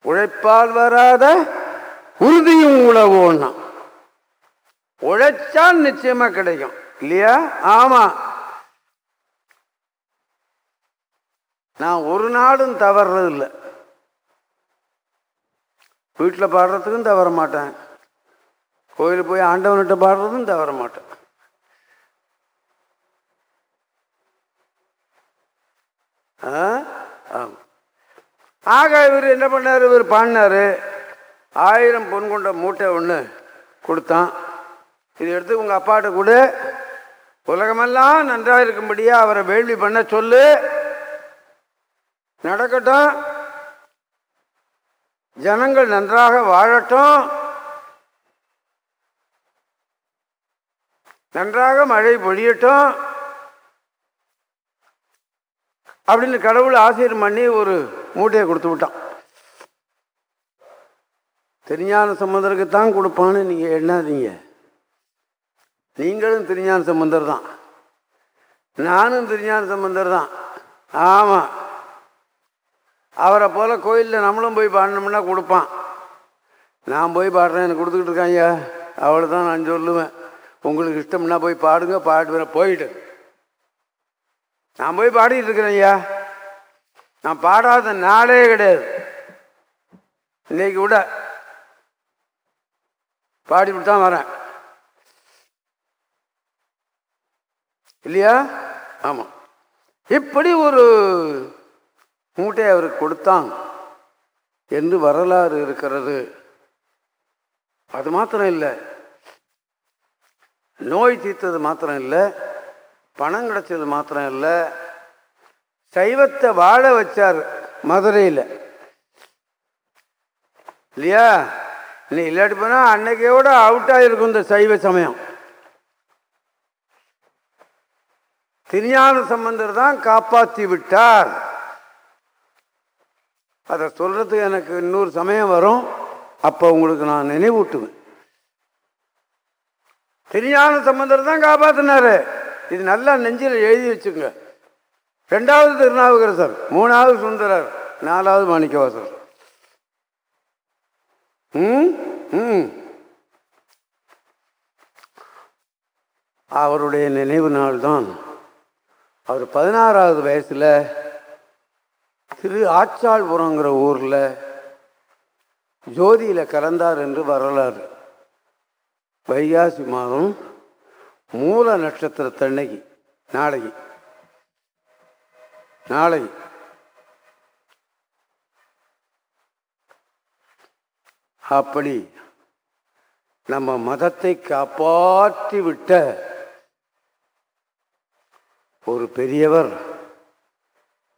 [SPEAKER 2] உழைப்பால் வராத உறுதியும் உழவோன்னா உழைச்சா நிச்சயமா கிடைக்கும். இல்லையா? ஆமா. நான் ஒரு நாளும் தவறுறது இல்லை வீட்டில் பாடுறதுக்கும் தவற மாட்டேன். கோயிலுக்கு போய் ஆண்டவன்கிட்ட பாடுறதும் தவற மாட்டேன். ஆ? ஆக இவர் என்ன பண்ணார்? இவர் பாடினார் ஆயிரம் பொன் கொண்ட மூட்டை ஒன்று கொடுத்தான். இதை எடுத்து உங்கள் அப்பாட்ட கொடு. உலகமெல்லாம் நன்றாக இருக்கும்படியாக அவரை வேள்வி பண்ண சொல்லு. நடக்கட்டும். ஜனங்கள் நன்றாக வாழட்டும். நன்றாக மழை பொழியட்டும். அப்படின்னு கடவுள் ஆசிரியர் பண்ணி ஒரு மூட்டையை கொடுத்து விட்டான். திருஞான சம்பந்தருக்கு தான் கொடுப்பான்னு நீங்கள் எண்ணாதீங்க. நீங்களும் திருஞான சம்பந்தர் தான். நானும் திருஞான சம்பந்தர் தான். ஆமாம் அவரை போல் கோயிலில் நம்மளும் போய் பாடினோம்னா கொடுப்பான். நான் போய் பாடுறேன் எனக்கு கொடுத்துக்கிட்டு இருக்காங்க அவ்வளோதான் நான் சொல்லுவேன். உங்களுக்கு இஷ்டம்னா போய் பாடுங்க பாடுவேன் போயிட்டு நான் போய் பாடிட்டு இருக்கிறேன் ஐயா. நான் பாடாத நாளே கிடையாது. இன்னைக்கு கூட பாடிவிட்டு தான் வரேன். இல்லையா? ஆமாம் இப்படி ஒரு மூட்டை அவருக்கு கொடுத்தான். என்று வரலாறு இருக்கிறது. அது மாத்திரம் இல்லை. நோய் தீர்த்தது மாத்திரம் இல்லை. பணம் கிடைச்சது மாத்திரம் இல்லை சைவத்தை வாழ வச்சார் மதுரையில். இல்லையா? நீ இல்லாட்டி போனால் அன்னைக்கையோட அவுட்டாக இருக்கும் இந்த சைவ சமயம். திருஞான சம்பந்தர் தான் காப்பாற்றி விட்டார். அதை சொல்கிறதுக்கு எனக்கு இன்னொரு சமயம் வரும். அப்போ உங்களுக்கு நான் நினைவூட்டுவேன். திருஞான சம்பந்தர் தான் காப்பாற்றினாரு இது நல்லா நெஞ்சில் எழுதி வச்சுங்க ரெண்டாவது திருநாவுக்கரசர் மூணாவது சுந்தரர் நாலாவது மாணிக்கவாசர். ம்? ம். அவருடைய நினைவு நாள் தான் அவர் பதினாறாவது வயசில் திரு ஆச்சாள்புரங்கிற ஊரில் ஜோதியில் கலந்தார் என்று வரலாறு. வைகாசி மாதம் மூல நட்சத்திரத்தன்னைக்கு நாளைக்கு. நாளைக்கு. அப்படி நம்ம மதத்தை காப்பாற்றி விட்ட ஒரு பெரியவர்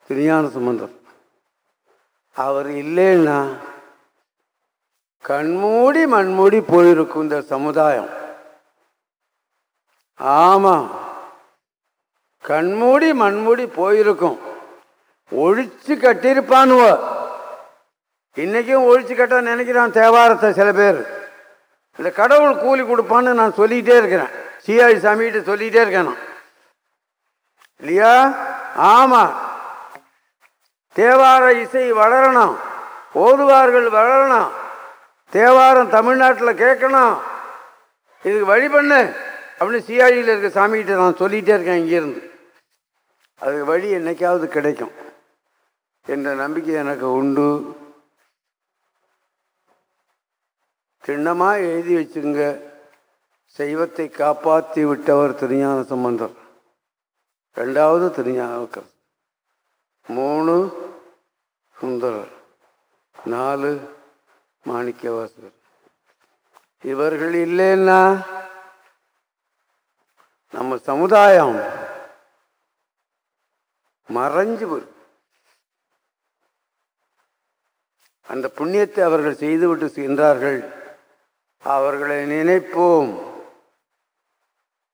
[SPEAKER 2] திருஞான சுமந்தர். அவர் இல்லைன்னா கண்மூடி மண்மூடி போயிருக்கும் இந்த சமுதாயம். ஆமாம் கண்மூடி மண்மூடி போயிருக்கும். ஒழிச்சு கட்டியிருப்பானுவ. இன்னைக்கும் ஒழிச்சு கட்ட நினைக்கிறான் தேவாரத்தை சில பேர். இந்த கடவுள் கூலி கொடுப்பான்னு நான் சொல்லிக்கிட்டே இருக்கிறேன். சிஆய் சாமிகிட்ட சொல்லிக்கிட்டே இருக்கேன் நான். இல்லையா? ஆமாம் தேவார இசை வளரணும். ஓதுவார்கள் வளரணும். தேவாரம் தமிழ்நாட்டில் கேட்கணும். இதுக்கு வழி பண்ணு. அப்படின்னு சிஆடியில் இருக்க சாமிகிட்ட நான் சொல்லிகிட்டே இருக்கேன் இங்கேருந்து. அது வழி என்னைக்காவது கிடைக்கும். என்ற நம்பிக்கை எனக்கு உண்டு. திண்ணமாக எழுதி வச்சுங்க சைவத்தை காப்பாற்றி விட்டவர் திருஞான சம்பந்தர். ரெண்டாவது திருஞானக்கர் மூணு சுந்தரர். நாலு மாணிக்கவாசகர். இவர்கள் இல்லைன்னா நம்ம சமுதாயம் மறைஞ்சு போயிடும். அந்த புண்ணியத்தை அவர்கள் செய்துவிட்டு சென்றார்கள். அவர்களை நினைப்போம்.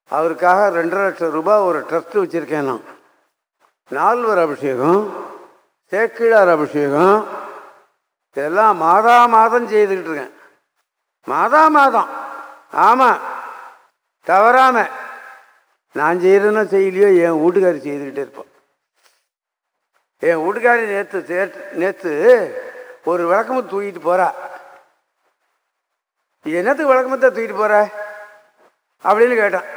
[SPEAKER 2] அவருக்காக ரெண்டரை லட்சம் ரூபாய் ஒரு ட்ரஸ்ட் வச்சுருக்கேன் நான். நால்வர் அபிஷேகம் சேக்கிழார் அபிஷேகம் இதெல்லாம் மாதா மாதம் செய்துக்கிட்டு இருக்கேன். மாதா மாதம். ஆமாம் தவறாமல் நான் செய்கிறேன்னா செய்யலையோ? என் வீட்டுக்காரி செய்துக்கிட்டே இருப்போம் என் வீட்டுக்காரி நேற்று சேர்த்து நேற்று ஒரு விளக்கமும் தூக்கிட்டு போகிறா என்னத்துக்கு விளக்கமத்தை தூக்கிட்டு போகிற அப்படின்னு கேட்டான்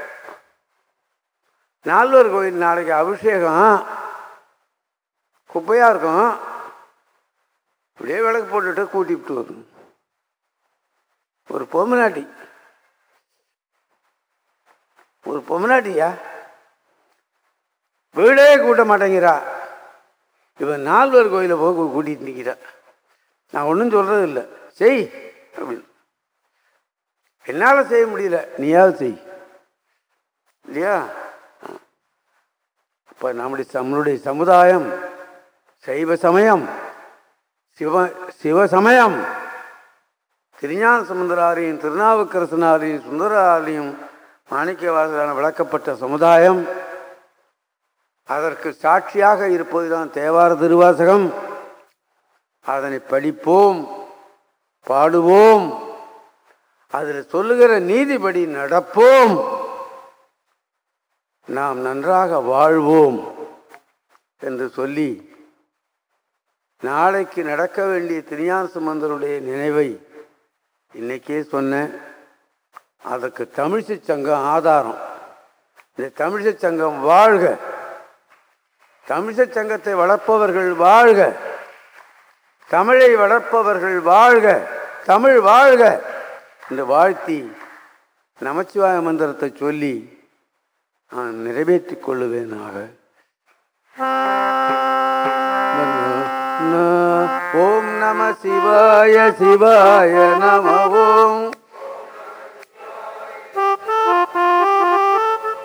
[SPEAKER 2] நால்வர் கோயில் நாளைக்கு அபிஷேகம். குப்பையாக இருக்கும். இப்படியே விளக்கு போட்டுட்டு கூட்டிவிட்டு வரும் ஒரு பொம்மநாட்டி ஒரு பொம்னாட்டியா? வீடே கூட்ட மாட்டேங்கிறா. இவன் நால்வர் கோயிலை போக கூட்டிகிட்டு நிற்கிறா நான் ஒன்றும் சொல்கிறது இல்லை செய் அப்படின்னு என்னால் செய்ய முடியல. நீயாவது செய். இல்லையா? இப்போ நம்முடைய நம்மளுடைய சமுதாயம் சைவ சமயம் சிவ சிவ சமயம். திருஞான சுந்தராரியும் திருநாவுக்கரசனாரியும் சுந்தராரியும் மாணிக்கவாசலான விளக்கப்பட்ட சமுதாயம் அதற்கு சாட்சியாக இருப்பதுதான் தேவார திருவாசகம். அதனை படிப்போம் பாடுவோம் அதில் சொல்லுகிற நீதிபடி நடப்போம். நாம் நன்றாக வாழ்வோம் என்று சொல்லி நாளைக்கு நடக்க வேண்டிய திருஞான சுமந்தருடைய நினைவை இன்னைக்கே சொன்னேன். அதற்கு தமிழிசை சங்கம் ஆதாரம். இந்த தமிழிசை சங்கம் வாழ்க. தமிழிசை சங்கத்தை வளர்ப்பவர்கள் வாழ்க. தமிழை வளர்ப்பவர்கள் வாழ்க. தமிழ் வாழ்க. இந்த வாழ்த்தி நமச்சிவாய மந்திரத்தை சொல்லி நான் நிறைவேற்றிக் கொள்ளுவேனாக ஓம் நம சிவாய சிவாய நம ஓம்.